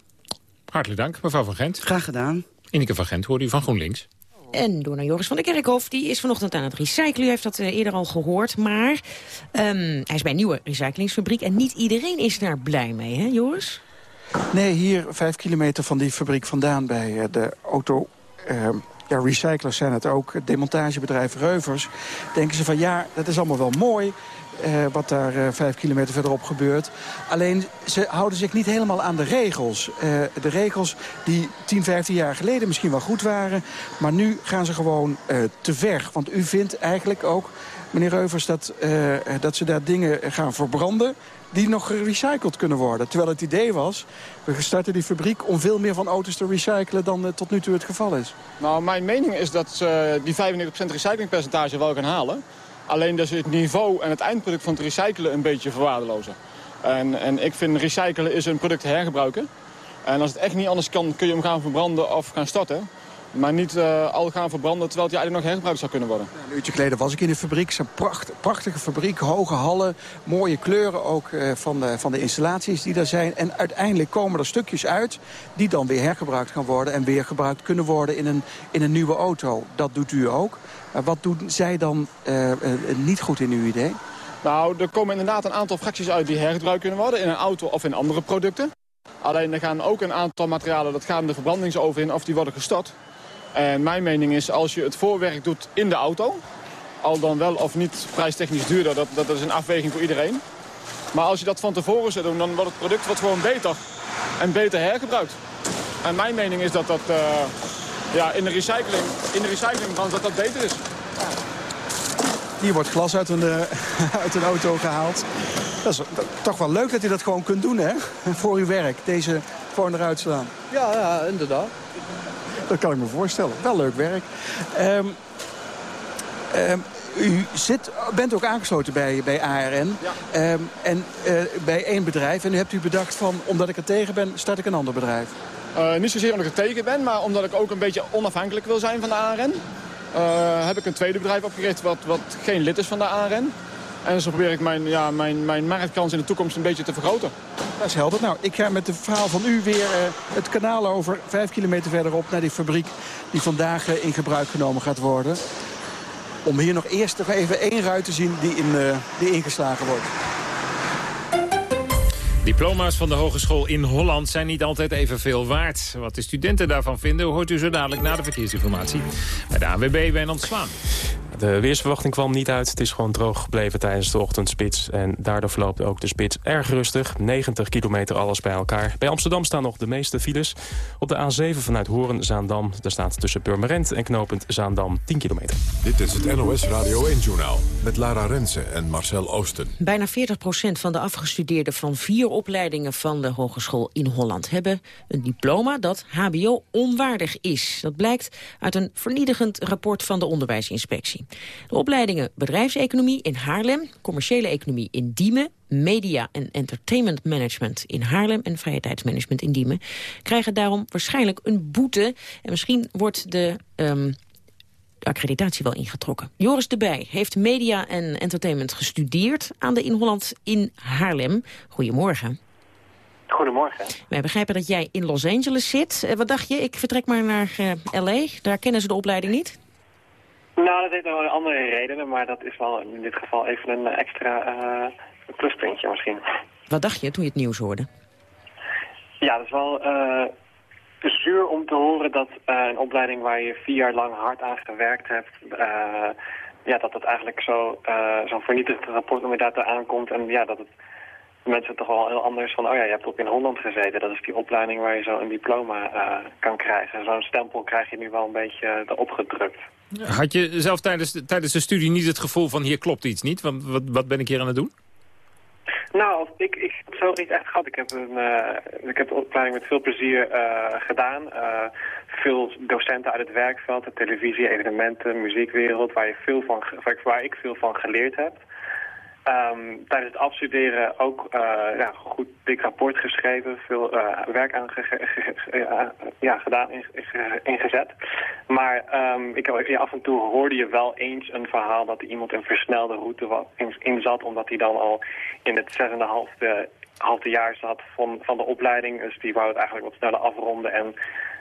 Hartelijk dank, mevrouw Van Gent. Graag gedaan. Ineke van Gent, hoorde u van GroenLinks. En door naar Joris van der Kerkhof. Die is vanochtend aan het recyclen. U heeft dat uh, eerder al gehoord. Maar um, hij is bij een nieuwe recyclingsfabriek. En niet iedereen is daar blij mee, hè Joris? Nee, hier vijf kilometer van die fabriek vandaan bij uh, de auto... Ja, recyclers zijn het ook, demontagebedrijf Reuvers... denken ze van ja, dat is allemaal wel mooi... Uh, wat daar uh, vijf kilometer verderop gebeurt. Alleen, ze houden zich niet helemaal aan de regels. Uh, de regels die 10, 15 jaar geleden misschien wel goed waren... maar nu gaan ze gewoon te ver. Want u vindt eigenlijk ook, meneer Reuvers... dat, dat ze daar dingen gaan verbranden die nog gerecycled kunnen worden. Terwijl het idee was, we starten die fabriek om veel meer van auto's te recyclen dan uh, tot nu toe het geval is. Nou, mijn mening is dat ze die 95% recyclingpercentage wel gaan halen. Alleen dat ze het niveau en het eindproduct van het recyclen een beetje verwaardelozen. En, en ik vind recyclen is een product hergebruiken. En als het echt niet anders kan, kun je hem gaan verbranden of gaan starten. Maar niet uh, al gaan verbranden terwijl het eigenlijk nog hergebruikt zou kunnen worden. Een uurtje geleden was ik in de fabriek. Het is een pracht, prachtige fabriek, hoge hallen, mooie kleuren ook uh, van, de, van de installaties die daar zijn. En uiteindelijk komen er stukjes uit die dan weer hergebruikt gaan worden... en weer gebruikt kunnen worden in een, in een nieuwe auto. Dat doet u ook. Maar wat doen zij dan uh, niet goed in uw idee? Nou, er komen inderdaad een aantal fracties uit die hergebruikt kunnen worden... in een auto of in andere producten. Alleen er gaan ook een aantal materialen, dat gaan de verbrandingsoven in... of die worden gestort. En mijn mening is, als je het voorwerk doet in de auto... al dan wel of niet prijstechnisch duurder, dat, dat is een afweging voor iedereen. Maar als je dat van tevoren zou doen, dan wordt het product wat gewoon beter en beter hergebruikt. En mijn mening is dat dat uh, ja, in de recycling, in de recyclingbranche dat dat beter is. Hier wordt glas uit een, uh, uit een auto gehaald. Dat is dat, toch wel leuk dat u dat gewoon kunt doen, hè? Voor uw werk, deze gewoon eruit slaan. Ja, ja, inderdaad. Dat kan ik me voorstellen. Wel leuk werk. Um, um, u zit, bent ook aangesloten bij, bij ARN. Ja. Um, en uh, bij één bedrijf. En u hebt u bedacht van, omdat ik er tegen ben, start ik een ander bedrijf. Uh, niet zozeer omdat ik er tegen ben, maar omdat ik ook een beetje onafhankelijk wil zijn van de ARN. Uh, heb ik een tweede bedrijf opgericht wat, wat geen lid is van de ARN. En zo probeer ik mijn, ja, mijn, mijn marktkans in de toekomst een beetje te vergroten. Dat is helder. Nou, ik ga met het verhaal van u weer uh, het kanaal over. Vijf kilometer verderop naar die fabriek die vandaag uh, in gebruik genomen gaat worden. Om hier nog eerst nog even één ruit te zien die, in, uh, die ingeslagen wordt. Diploma's van de Hogeschool in Holland zijn niet altijd evenveel waard. Wat de studenten daarvan vinden, hoort u zo dadelijk na de verkeersinformatie. Bij de ANWB Wijnand Zwaan. De weersverwachting kwam niet uit. Het is gewoon droog gebleven tijdens de ochtendspits. En daardoor verloopt ook de spits erg rustig. 90 kilometer alles bij elkaar. Bij Amsterdam staan nog de meeste files. Op de A7 vanuit Horen-Zaandam. Daar staat tussen Purmerend en knooppunt Zaandam 10 kilometer. Dit is het NOS Radio 1-journaal. Met Lara Rensen en Marcel Oosten. Bijna 40% van de afgestudeerden van vier opleidingen van de Hogeschool in Holland... hebben een diploma dat hbo onwaardig is. Dat blijkt uit een vernietigend rapport van de onderwijsinspectie. De opleidingen bedrijfseconomie in Haarlem, commerciële economie in Diemen, media en entertainment management in Haarlem en vrije tijdsmanagement in Diemen krijgen daarom waarschijnlijk een boete. En misschien wordt de um, de accreditatie wel ingetrokken. Joris de Bij heeft media en entertainment gestudeerd aan de In Holland in Haarlem. Goedemorgen. Goedemorgen. Wij begrijpen dat jij in Los Angeles zit. Eh, wat dacht je? Ik vertrek maar naar uh, L.A. Daar kennen ze de opleiding niet? Nou, dat heeft wel andere redenen, maar dat is wel in dit geval even een extra uh, pluspuntje misschien. Wat dacht je toen je het nieuws hoorde? Ja, dat is wel uh, zuur om te horen dat uh, een opleiding waar je vier jaar lang hard aan gewerkt hebt... Ja, dat het eigenlijk zo, zo'n vernietigend rapport inderdaad aankomt. En ja, dat het mensen toch wel heel anders van... oh ja, je hebt ook in Holland gezeten. Dat is die opleiding waar je zo een diploma kan krijgen. Zo'n stempel krijg je nu wel een beetje erop gedrukt. Had je zelf tijdens, tijdens de studie niet het gevoel van... hier klopt iets niet? Want wat, wat ben ik hier aan het doen? Nou, ik, ik heb zo niet echt gehad. Ik heb, een, uh, ik heb de opleiding met veel plezier uh, gedaan. Uh, veel docenten uit het werkveld, de televisie, evenementen, muziekwereld, waar, je veel van, waar ik veel van geleerd heb. Um, tijdens het afstuderen ook uh, ja, goed dik rapport geschreven, veel uh, werk aan ja, gedaan, ingezet. Maar um, ik, ja, af en toe hoorde je wel eens een verhaal dat iemand een versnelde route in, in zat, omdat hij dan al in het zes en halfde, halfde jaar zat van, van de opleiding. Dus die wou het eigenlijk wat sneller afronden en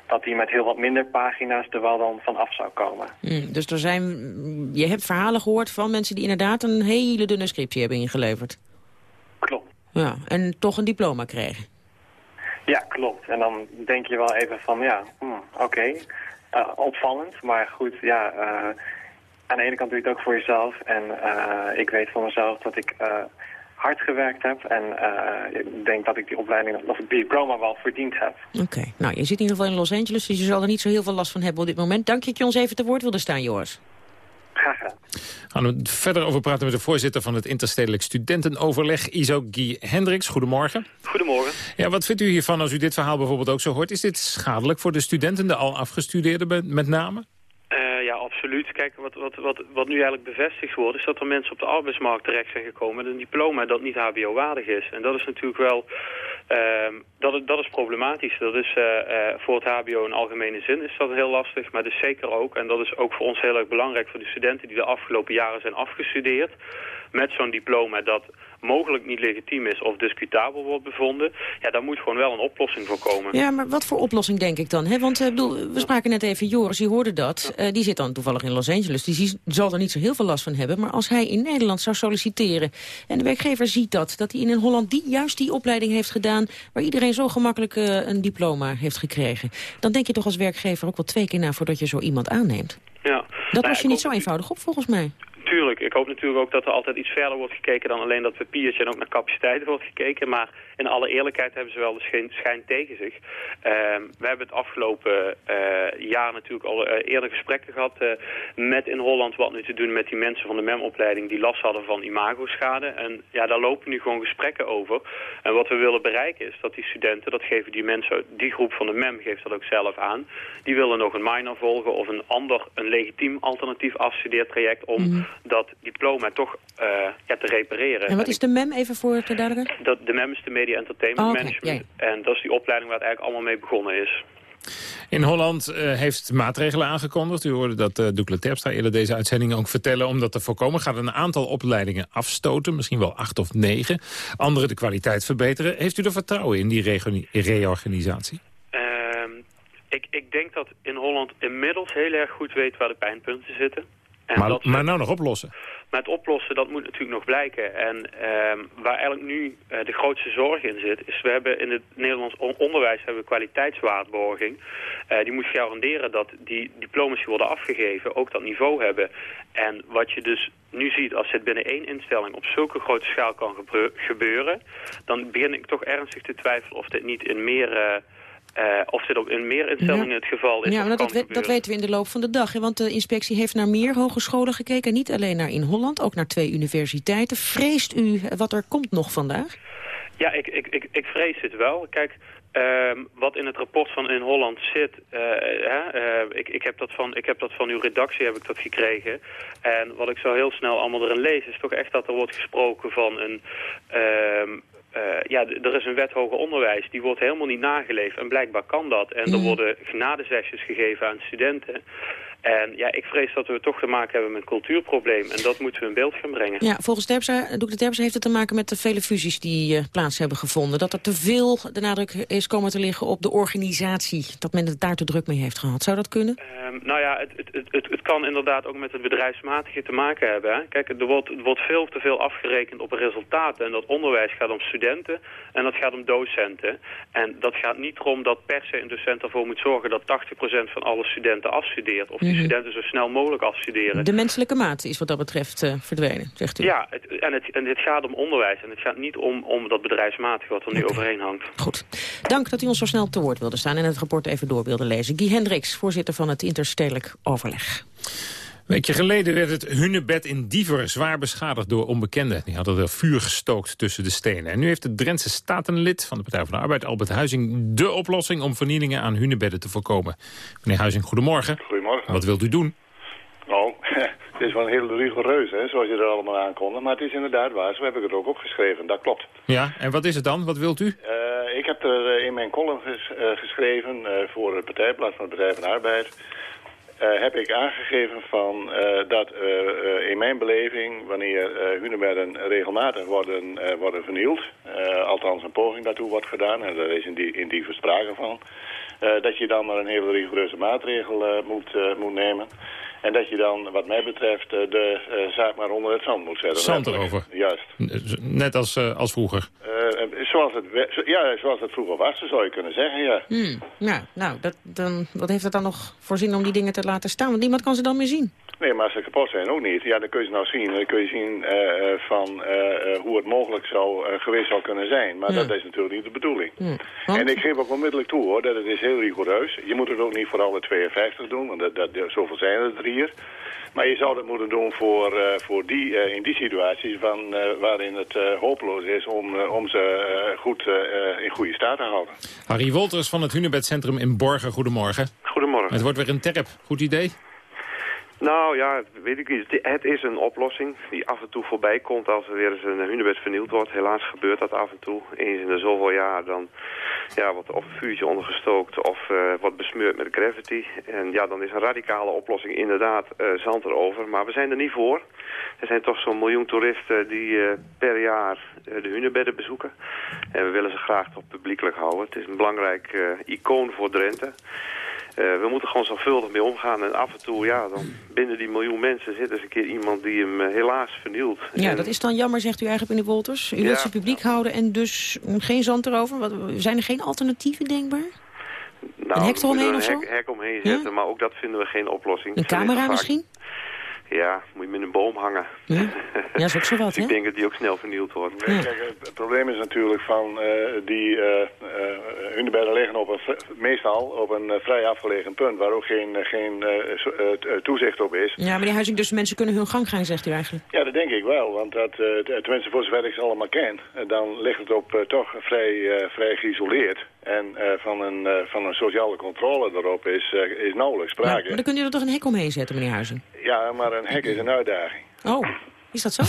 dat hij met heel wat minder pagina's er wel dan vanaf zou komen. Mm, dus er zijn, je hebt verhalen gehoord van mensen die inderdaad een hele dunne scriptie hebben ingeleverd. Klopt. Ja, en toch een diploma kregen. Ja, klopt. En dan denk je wel even van, ja, hmm, oké, okay. uh, opvallend. Maar goed, ja, uh, aan de ene kant doe je het ook voor jezelf. En uh, ik weet van mezelf dat ik hard gewerkt heb. En uh, ik denk dat ik die opleiding of het diploma wel verdiend heb. Oké, nou je zit in ieder geval in Los Angeles, dus je zal er niet zo heel veel last van hebben op dit moment. Dank je dat je ons even te woord wilde staan, Joris. Graag gedaan. Gaan we verder over praten met de voorzitter van het Interstedelijk Studentenoverleg, Iso Guy Hendricks. Goedemorgen. Goedemorgen. Ja, wat vindt u hiervan als u dit verhaal bijvoorbeeld ook zo hoort? Is dit schadelijk voor de studenten, de al afgestudeerden met name? Uh, ja, absoluut. Kijk, wat, wat, wat, wat nu eigenlijk bevestigd wordt... is dat er mensen op de arbeidsmarkt terecht zijn gekomen... met een diploma dat niet hbo-waardig is. En dat is natuurlijk wel... Uh, dat, dat is problematisch. Dat is uh, uh, voor het hbo in algemene zin is dat heel lastig. Maar dus zeker ook, en dat is ook voor ons heel erg belangrijk... voor de studenten die de afgelopen jaren zijn afgestudeerd... met zo'n diploma dat mogelijk niet legitiem is of discutabel wordt bevonden, ja, daar moet gewoon wel een oplossing voor komen. Ja, maar wat voor oplossing denk ik dan? Hè? Want uh, bedoel, we spraken net even, Joris, die hoorde dat. Die zit dan toevallig in Los Angeles. Die zal er niet zo heel veel last van hebben. Maar als hij in Nederland zou solliciteren en de werkgever ziet dat, dat hij in Holland die, juist die opleiding heeft gedaan, waar iedereen zo gemakkelijk uh, een diploma heeft gekregen, dan denk je toch als werkgever ook wel twee keer na voordat je zo iemand aanneemt. Ja. Dat was je niet zo eenvoudig op, volgens mij. Tuurlijk, ik hoop natuurlijk ook dat er altijd iets verder wordt gekeken dan alleen dat papiertje en ook naar capaciteiten wordt gekeken. Maar in alle eerlijkheid hebben ze wel de schijn, tegen zich. Uh, we hebben het afgelopen uh, jaar natuurlijk al uh, eerder gesprekken gehad met in Holland wat nu te doen met die mensen van de MEM-opleiding die last hadden van imagoschade. En ja, daar lopen nu gewoon gesprekken over. En wat we willen bereiken is dat die studenten, dat geven die mensen, die groep van de MEM geeft dat ook zelf aan, die willen nog een minor volgen of een ander, een legitiem alternatief afstudeertraject om mm dat diploma toch uh, ja, te repareren. En wat is de MEM even voor te duidelijken? Dat, de MEM is de Media Entertainment oh, okay. Management. Ja. En dat is die opleiding waar het eigenlijk allemaal mee begonnen is. In Holland uh, heeft maatregelen aangekondigd. U hoorde dat uh, Doekle Terpstra eerder deze uitzending ook vertellen. Om dat te voorkomen gaat een aantal opleidingen afstoten. Misschien wel acht of negen. Andere de kwaliteit verbeteren. Heeft u er vertrouwen in die reorganisatie? Uh, ik, ik denk dat in Holland inmiddels heel erg goed weet waar de pijnpunten zitten. En maar, dat, maar nou nog oplossen? Maar het oplossen, dat moet natuurlijk nog blijken. En uh, waar eigenlijk nu uh, de grootste zorg in zit... is we hebben in het Nederlands onderwijs hebben we kwaliteitswaarborging. Uh, die moet garanderen dat die diploma's die worden afgegeven... ook dat niveau hebben. En wat je dus nu ziet, als het binnen één instelling... op zulke grote schaal kan gebeuren... dan begin ik toch ernstig te twijfelen of dit niet in meer... Uh, of dit ook in meer instellingen ja. het geval is. Ja, maar dat, dat, weten we in de loop van de dag. Hè? Want de inspectie heeft naar meer hogescholen gekeken. Niet alleen naar in Holland, ook naar twee universiteiten. Vreest u wat er komt nog vandaag? Ja, ik, ik, ik, ik vrees het wel. Kijk, uh, wat in het rapport van in Holland zit, uh, hè, uh, ik, ik, heb dat van, ik heb dat van uw redactie heb ik dat gekregen. En wat ik zo heel snel allemaal erin lees, is toch echt dat er wordt gesproken van een... Uh, ja, er is een wet hoger onderwijs, die wordt helemaal niet nageleefd. En blijkbaar kan dat. En er worden genadesessies gegeven aan studenten. En ja, ik vrees dat we toch te maken hebben met een cultuurprobleem. En dat moeten we in beeld gaan brengen. Ja, volgens Terpstra, Dr. Terpstra heeft het te maken met de vele fusies die uh, plaats hebben gevonden. Dat er te veel de nadruk is komen te liggen op de organisatie. Dat men het daar te druk mee heeft gehad. Zou dat kunnen? Um, nou ja, het, het, het, het, kan inderdaad ook met het bedrijfsmatige te maken hebben. Hè? Kijk, er wordt, er wordt veel te veel afgerekend op resultaten. En dat onderwijs gaat om studenten en dat gaat om docenten. En dat gaat niet erom dat per se een docent ervoor moet zorgen dat 80% van alle studenten afstudeert. Of die mhm. studenten zo snel mogelijk afstuderen. De menselijke maat is wat dat betreft uh, verdwenen, zegt u. Ja, het, en, het, en het gaat om onderwijs. En het gaat niet om, om dat bedrijfsmatige wat er nu overheen hangt. Goed. Dank dat u ons zo snel te woord wilde staan en het rapport even door wilde lezen. Guy Hendricks, voorzitter van het Interstedelijk Overleg. Een weekje geleden werd het Hunnebed in Diever zwaar beschadigd door onbekenden. Die hadden er vuur gestookt tussen de stenen. En nu heeft het Drentse Statenlid van de Partij van de Arbeid, Albert Huizing, de oplossing om vernielingen aan Hunnebedden te voorkomen. Meneer Huizing, goedemorgen. Goedemorgen. Wat wilt u doen? Nou, het is wel een heel rigoureus, hè, zoals je er allemaal aankondigt. Maar het is inderdaad waar, zo heb ik het ook opgeschreven, dat klopt. Ja, en wat is het dan? Wat wilt u? Uh, ik heb er uh, in mijn column ges, uh, geschreven voor het partijblad van de Partij van de Arbeid... Uh, heb ik aangegeven van, uh, dat uh, in mijn beleving, wanneer hunebedden regelmatig worden, worden vernield, althans een poging daartoe wordt gedaan, en daar is in die, in die versprake van, dat je dan maar een hele rigoureuze maatregel moet, moet nemen. En dat je dan, wat mij betreft, de uh, zaak maar onder het zand moet zetten. Zand erover? Juist. Net als, uh, als vroeger? Uh, zoals, het, ja, zoals het vroeger was, zou je kunnen zeggen, ja. Hmm. Ja, nou, dat, dan, wat heeft het dan nog voorzien om die dingen te laten staan? Want niemand kan ze dan meer zien. Nee, maar als ze kapot zijn ook niet. Ja, dan kun je ze nou zien. Dan kun je zien uh, van uh, hoe het mogelijk zou, uh, geweest zou kunnen zijn. Maar ja. dat is natuurlijk niet de bedoeling. Ja. Want... En ik geef ook onmiddellijk toe hoor, dat het is heel rigoureus. Je moet het ook niet voor alle 52 doen, want dat, dat, zoveel zijn er Maar je zou dat moeten doen voor, uh, voor die, uh, in die situaties van, uh, waarin het hopeloos is om, om ze goed in goede staat te houden. Harry Wolters van het Hunebedcentrum in Borgen, goedemorgen. Goedemorgen. Het wordt weer een terp. Goed idee? Nou ja, weet ik niet. Het is een oplossing die af en toe voorbij komt als er weer eens een hunebed vernield wordt. Helaas gebeurt dat af en toe. Eens in de zoveel jaar dan ja, wordt of een vuurtje ondergestookt of uh, wordt besmeurd met gravity. En ja, dan is een radicale oplossing inderdaad uh, zand erover. Maar we zijn er niet voor. Er zijn toch zo'n miljoen toeristen die uh, per jaar de hunebedden bezoeken. En we willen ze graag toch publiekelijk houden. Het is een belangrijk icoon voor Drenthe. Uh, we moeten gewoon zorgvuldig mee omgaan. En af en toe, ja, dan binnen die miljoen mensen zit eens een keer iemand die hem uh, helaas vernielt. Ja, en... dat is dan jammer, zegt u eigenlijk, meneer Wolters. U ja, wilt ze publiek ja. houden en dus geen zand erover. Wat, zijn er geen alternatieven denkbaar? Nou, een hek eromheen of zo? Hek, hek omheen zetten, ja? maar ook dat vinden we geen oplossing. Een camera misschien? Ja, moet je met een boom hangen. Ja, ja is ook zo wat, dus ik denk dat die ook snel vernield wordt. Nee, kijk, het probleem is natuurlijk van uh, die uh, uh, hunebedden liggen op een, meestal op een vrij afgelegen punt... waar ook geen, geen toezicht op is. Ja, meneer Huizing, dus mensen kunnen hun gang gaan, zegt u eigenlijk? Ja, dat denk ik wel. Want dat, tenminste voor zover ik ze allemaal ken... dan ligt het op toch vrij, vrij geïsoleerd. En van, een, van een sociale controle erop is, is nauwelijks sprake. Maar, maar dan kun je er toch een hek omheen zetten, meneer Huizing? Ja, maar een hek is een uitdaging. Oh, is dat zo?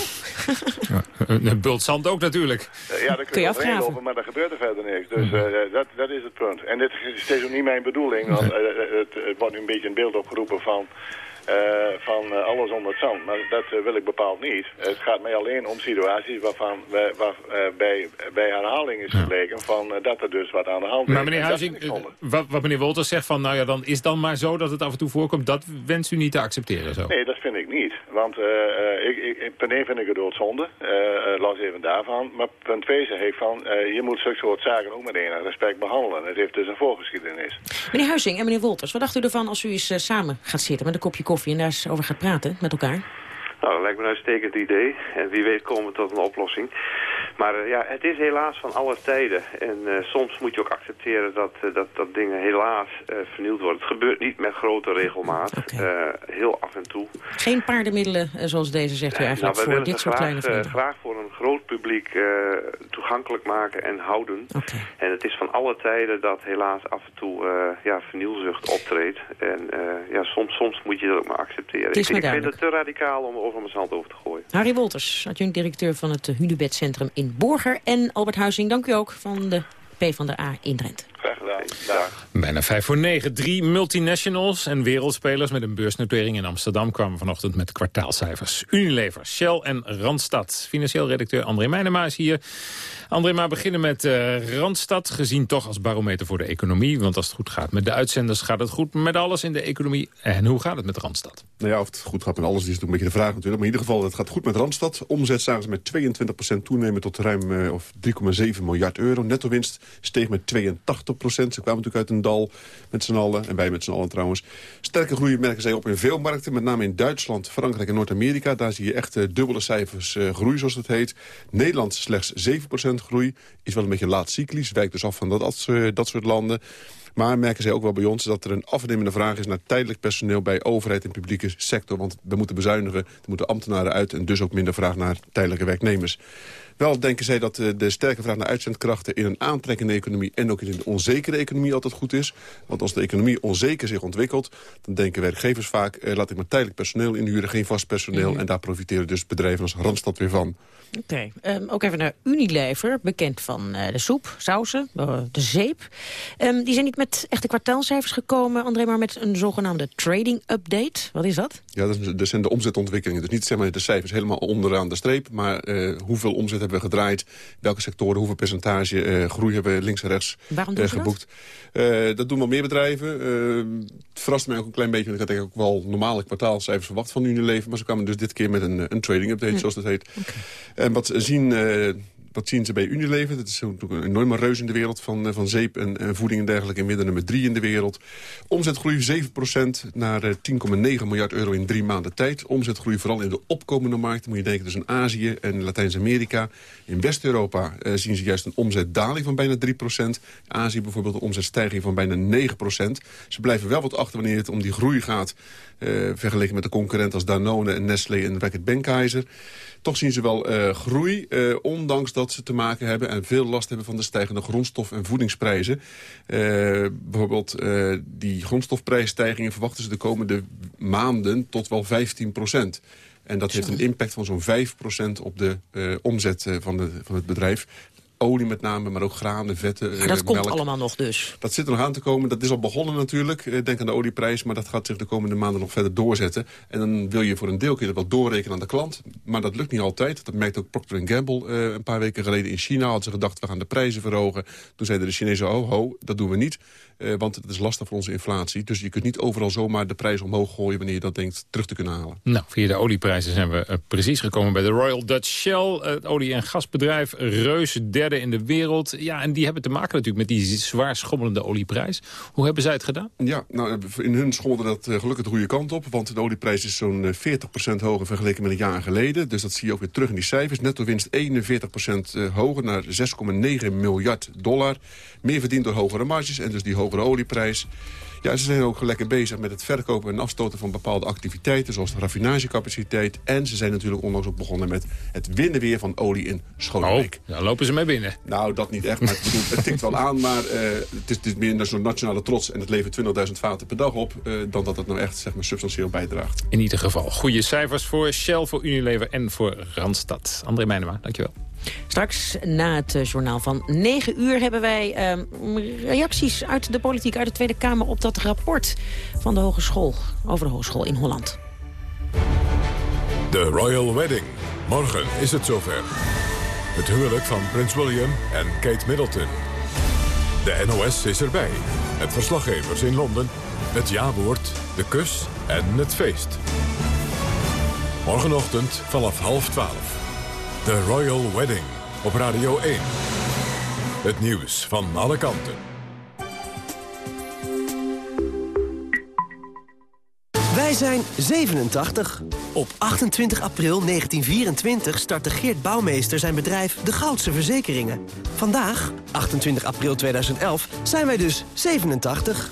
ja, een bult zand ook natuurlijk. Uh, ja, dan kun je, kun je lopen, maar dan gebeurt er verder niks. Dus uh, dat, dat is het punt. En dit is steeds ook niet mijn bedoeling. Want uh, het, het wordt nu een beetje een beeld opgeroepen van... Uh, van uh, alles onder het zand. Maar dat uh, wil ik bepaald niet. Het gaat mij alleen om situaties waarvan wij, waar, bij, bij herhaling is gebleken ja. van dat er dus wat aan de hand is. Maar meneer Huizing, wat, wat, meneer Wolters zegt van nou ja, dan is dan maar zo dat het af en toe voorkomt, dat wenst u niet te accepteren zo? Nee, dat vind ik niet. Want ik, ik, 1 vind ik het doodzonde, los even daarvan. Maar punt 2 zeg ik van, je moet zulke soort zaken ook met enig respect behandelen. Het heeft dus een voorgeschiedenis. Meneer Huizing en meneer Wolters, wat dacht u ervan als u eens samen gaat zitten met een kopje koffie en daar eens over gaat praten met elkaar? Nou, dat lijkt me een uitstekend idee. En wie weet komen we tot een oplossing. Maar uh, ja, het is helaas van alle tijden. En uh, soms moet je ook accepteren dat, uh, dat, dat dingen helaas vernield worden. Het gebeurt niet met grote regelmaat. Okay. heel af en toe. Geen paardenmiddelen zoals deze, zegt u eigenlijk, nou, voor dit soort graag, kleine vrienden? graag voor een groot publiek toegankelijk maken en houden. Okay. En het is van alle tijden dat helaas af en toe ja, vernielzucht optreedt. En ja, soms, soms moet je dat ook maar accepteren. Het is ik, ik vind het te radicaal om over mijn zand over te gooien. Harry Wolters, adjunct-directeur van het Hunebedcentrum in Borger. En Albert Huizing, dank u ook van de P van de A in Drenthe. Graag gedaan. Dag. Bijna vijf voor negen. Drie multinationals en wereldspelers met een beursnotering in Amsterdam... kwamen vanochtend met kwartaalcijfers. Unilever, Shell en Randstad. Financieel redacteur André Meijnema is hier. André, maar beginnen met uh, Randstad. Gezien toch als barometer voor de economie. Want als het goed gaat met de uitzenders, gaat het goed met alles in de economie. En hoe gaat het met Randstad? Nou ja, of het goed gaat met alles is natuurlijk een beetje de vraag natuurlijk. Maar in ieder geval, het gaat goed met Randstad. Omzet zagen ze met 22% toenemen tot ruim uh, of 3,7 miljard euro. Netto winst steeg met 82 procent. Ze kwamen natuurlijk uit een dal met z'n allen. En wij met z'n allen trouwens. Sterke groei merken zij op in veel markten. Met name in Duitsland, Frankrijk en Noord-Amerika. Daar zie je echt uh, dubbele cijfers uh, groei, zoals het heet. Nederland slechts 7% groei. Is wel een beetje laat cyclisch. Wijkt dus af van dat, dat, dat soort landen. Maar merken zij ook wel bij ons dat er een afnemende vraag is... naar tijdelijk personeel bij overheid en publieke sector. Want we moeten bezuinigen, er moeten ambtenaren uit... en dus ook minder vraag naar tijdelijke werknemers. Wel denken zij dat de sterke vraag naar uitzendkrachten... in een aantrekkende economie en ook in een onzekere economie altijd goed is. Want als de economie onzeker zich ontwikkelt... dan denken werkgevers vaak, eh, laat ik maar tijdelijk personeel inhuren... geen vast personeel. En daar profiteren dus bedrijven als Randstad weer van. Oké, okay. um, ook even naar Unilever, bekend van uh, de soep, sausen, uh, de zeep. Um, die zijn niet met echte kwartaalcijfers gekomen, André, maar met een zogenaamde trading update. Wat is dat? Ja, dat, is, dat zijn de omzetontwikkelingen. Dus niet zeg maar, de cijfers helemaal onderaan de streep, maar uh, hoeveel omzet hebben we gedraaid, welke sectoren, hoeveel percentage groei hebben we links en rechts Waarom doen geboekt. Dat? dat? doen wel meer bedrijven. het verrast mij ook een klein beetje, want ik had eigenlijk ook wel normale kwartaalcijfers verwacht van Unilever, maar ze kwamen dus dit keer met een, een trading update, hm. zoals dat heet. Okay. En wat zien, wat zien ze bij Unilever? Dat is natuurlijk een enorme reus in de wereld van, van zeep en, voeding en dergelijke. Inmiddels nummer drie in de wereld. Omzetgroei 7% naar 10,9 miljard euro in drie maanden tijd. Omzetgroei vooral in de opkomende markten. Moet je denken, dus in Azië en Latijns-Amerika. In West-Europa uh, zien ze juist een omzetdaling van bijna 3%. Azië bijvoorbeeld een omzetstijging van bijna 9%. Ze blijven wel wat achter wanneer het om die groei gaat. Uh, vergeleken met de concurrenten als Danone en Nestlé en Reckitt Benckiser. Toch zien ze wel uh, groei, uh, ondanks dat ze te maken hebben... en veel last hebben van de stijgende grondstof- en voedingsprijzen. Bijvoorbeeld die grondstofprijsstijgingen verwachten ze de komende maanden tot wel 15 procent. En dat heeft een impact van zo'n 5 procent op de omzet van, de, van het bedrijf olie met name, maar ook granen, vetten, Maar dat komt allemaal nog dus? Dat zit er nog aan te komen. Dat is al begonnen natuurlijk. Denk aan de olieprijs, maar dat gaat zich de komende maanden nog verder doorzetten. En dan wil je voor een deel dat wel doorrekenen aan de klant. Maar dat lukt niet altijd. Dat merkte ook Procter Gamble uh, een paar weken geleden in China. Hadden ze gedacht, we gaan de prijzen verhogen. Toen zeiden de Chinezen, ho, ho, dat doen we niet. Uh, want het is lastig voor onze inflatie. Dus je kunt niet overal zomaar de prijs omhoog gooien... wanneer je dat denkt terug te kunnen halen. Nou, via de olieprijzen zijn we uh, precies gekomen bij de Royal Dutch Shell. Het olie- en gasbedrijf, reus, derde in de wereld. Ja, en die hebben te maken natuurlijk met die zwaar schommelende olieprijs. Hoe hebben zij het gedaan? Ja, nou, in hun schommelde dat uh, gelukkig de goede kant op. Want de olieprijs is zo'n 40% hoger vergeleken met een jaar geleden. Dus dat zie je ook weer terug in die cijfers. Netto winst 41% hoger naar 6,9 miljard dollar. Meer verdiend door hogere marges en dus die hogere olieprijs. Ja, ze zijn ook lekker bezig met het verkopen en afstoten van bepaalde activiteiten... zoals de raffinagecapaciteit. En ze zijn natuurlijk onlangs ook begonnen met het winnen weer van olie in Schoonwijk. Oh, daar lopen ze mee binnen. Nou, dat niet echt, maar het, tikt wel aan. Maar uh, het, is, het is meer zo'n nationale trots en het levert 20.000 vaten per dag op... Uh, dan dat het nou echt zeg maar, substantieel bijdraagt. In ieder geval, goede cijfers voor Shell, voor Unilever en voor Randstad. André Meijnema, dankjewel. Straks na het uh, journaal van 9 uur hebben wij uh, reacties uit de politiek, uit de Tweede Kamer op dat rapport van de Hogeschool over de Hogeschool in Holland. De Royal Wedding. Morgen is het zover. Het huwelijk van Prins William en Kate Middleton. De NOS is erbij. Het verslaggevers in Londen. Het jawoord, de kus en het feest. Morgenochtend vanaf half twaalf. The Royal Wedding op Radio 1. Het nieuws van alle kanten. Wij zijn 87. Op 28 april 1924 startte Geert Bouwmeester zijn bedrijf De Goudse Verzekeringen. Vandaag, 28 april 2011, zijn wij dus 87.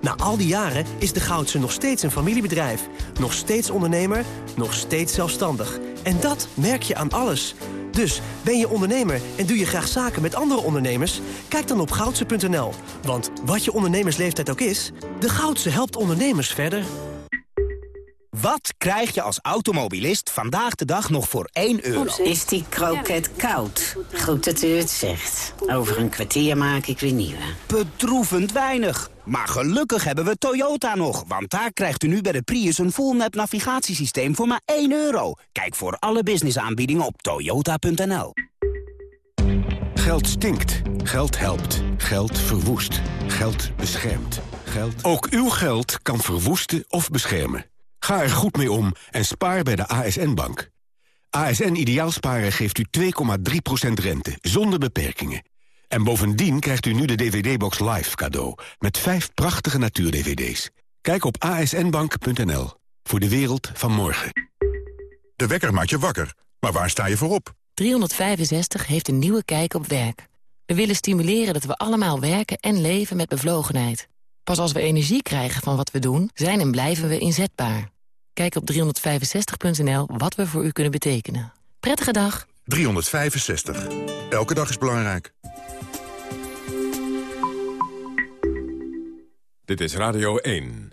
Na al die jaren is De Goudse nog steeds een familiebedrijf. Nog steeds ondernemer, nog steeds zelfstandig. En dat merk je aan alles. Dus ben je ondernemer en doe je graag zaken met andere ondernemers? Kijk dan op goudse.nl. Want wat je ondernemersleeftijd ook is, De Goudse helpt ondernemers verder. Wat krijg je als automobilist vandaag de dag nog voor 1 euro? Is die kroket koud? Goed dat u het zegt. Over een kwartier maak ik weer nieuwe. Bedroevend weinig. Maar gelukkig hebben we Toyota nog. Want daar krijgt u nu bij de Prius een full-map navigatiesysteem voor maar 1 euro. Kijk voor alle businessaanbiedingen op toyota.nl. Geld stinkt. Geld helpt. Geld verwoest. Geld beschermt. Geld... Ook uw geld kan verwoesten of beschermen. Ga er goed mee om en spaar bij de ASN-bank. ASN Ideaalsparen geeft u 2,3% rente, zonder beperkingen. En bovendien krijgt u nu de DVD-box Live cadeau... met vijf prachtige natuur-DVD's. Kijk op asnbank.nl, voor de wereld van morgen. De wekker maakt je wakker, maar waar sta je voor op? 365 heeft een nieuwe kijk op werk. We willen stimuleren dat we allemaal werken en leven met bevlogenheid. Pas als we energie krijgen van wat we doen, zijn en blijven we inzetbaar. Kijk op 365.nl wat we voor u kunnen betekenen. Prettige dag. 365. Elke dag is belangrijk. Dit is Radio 1.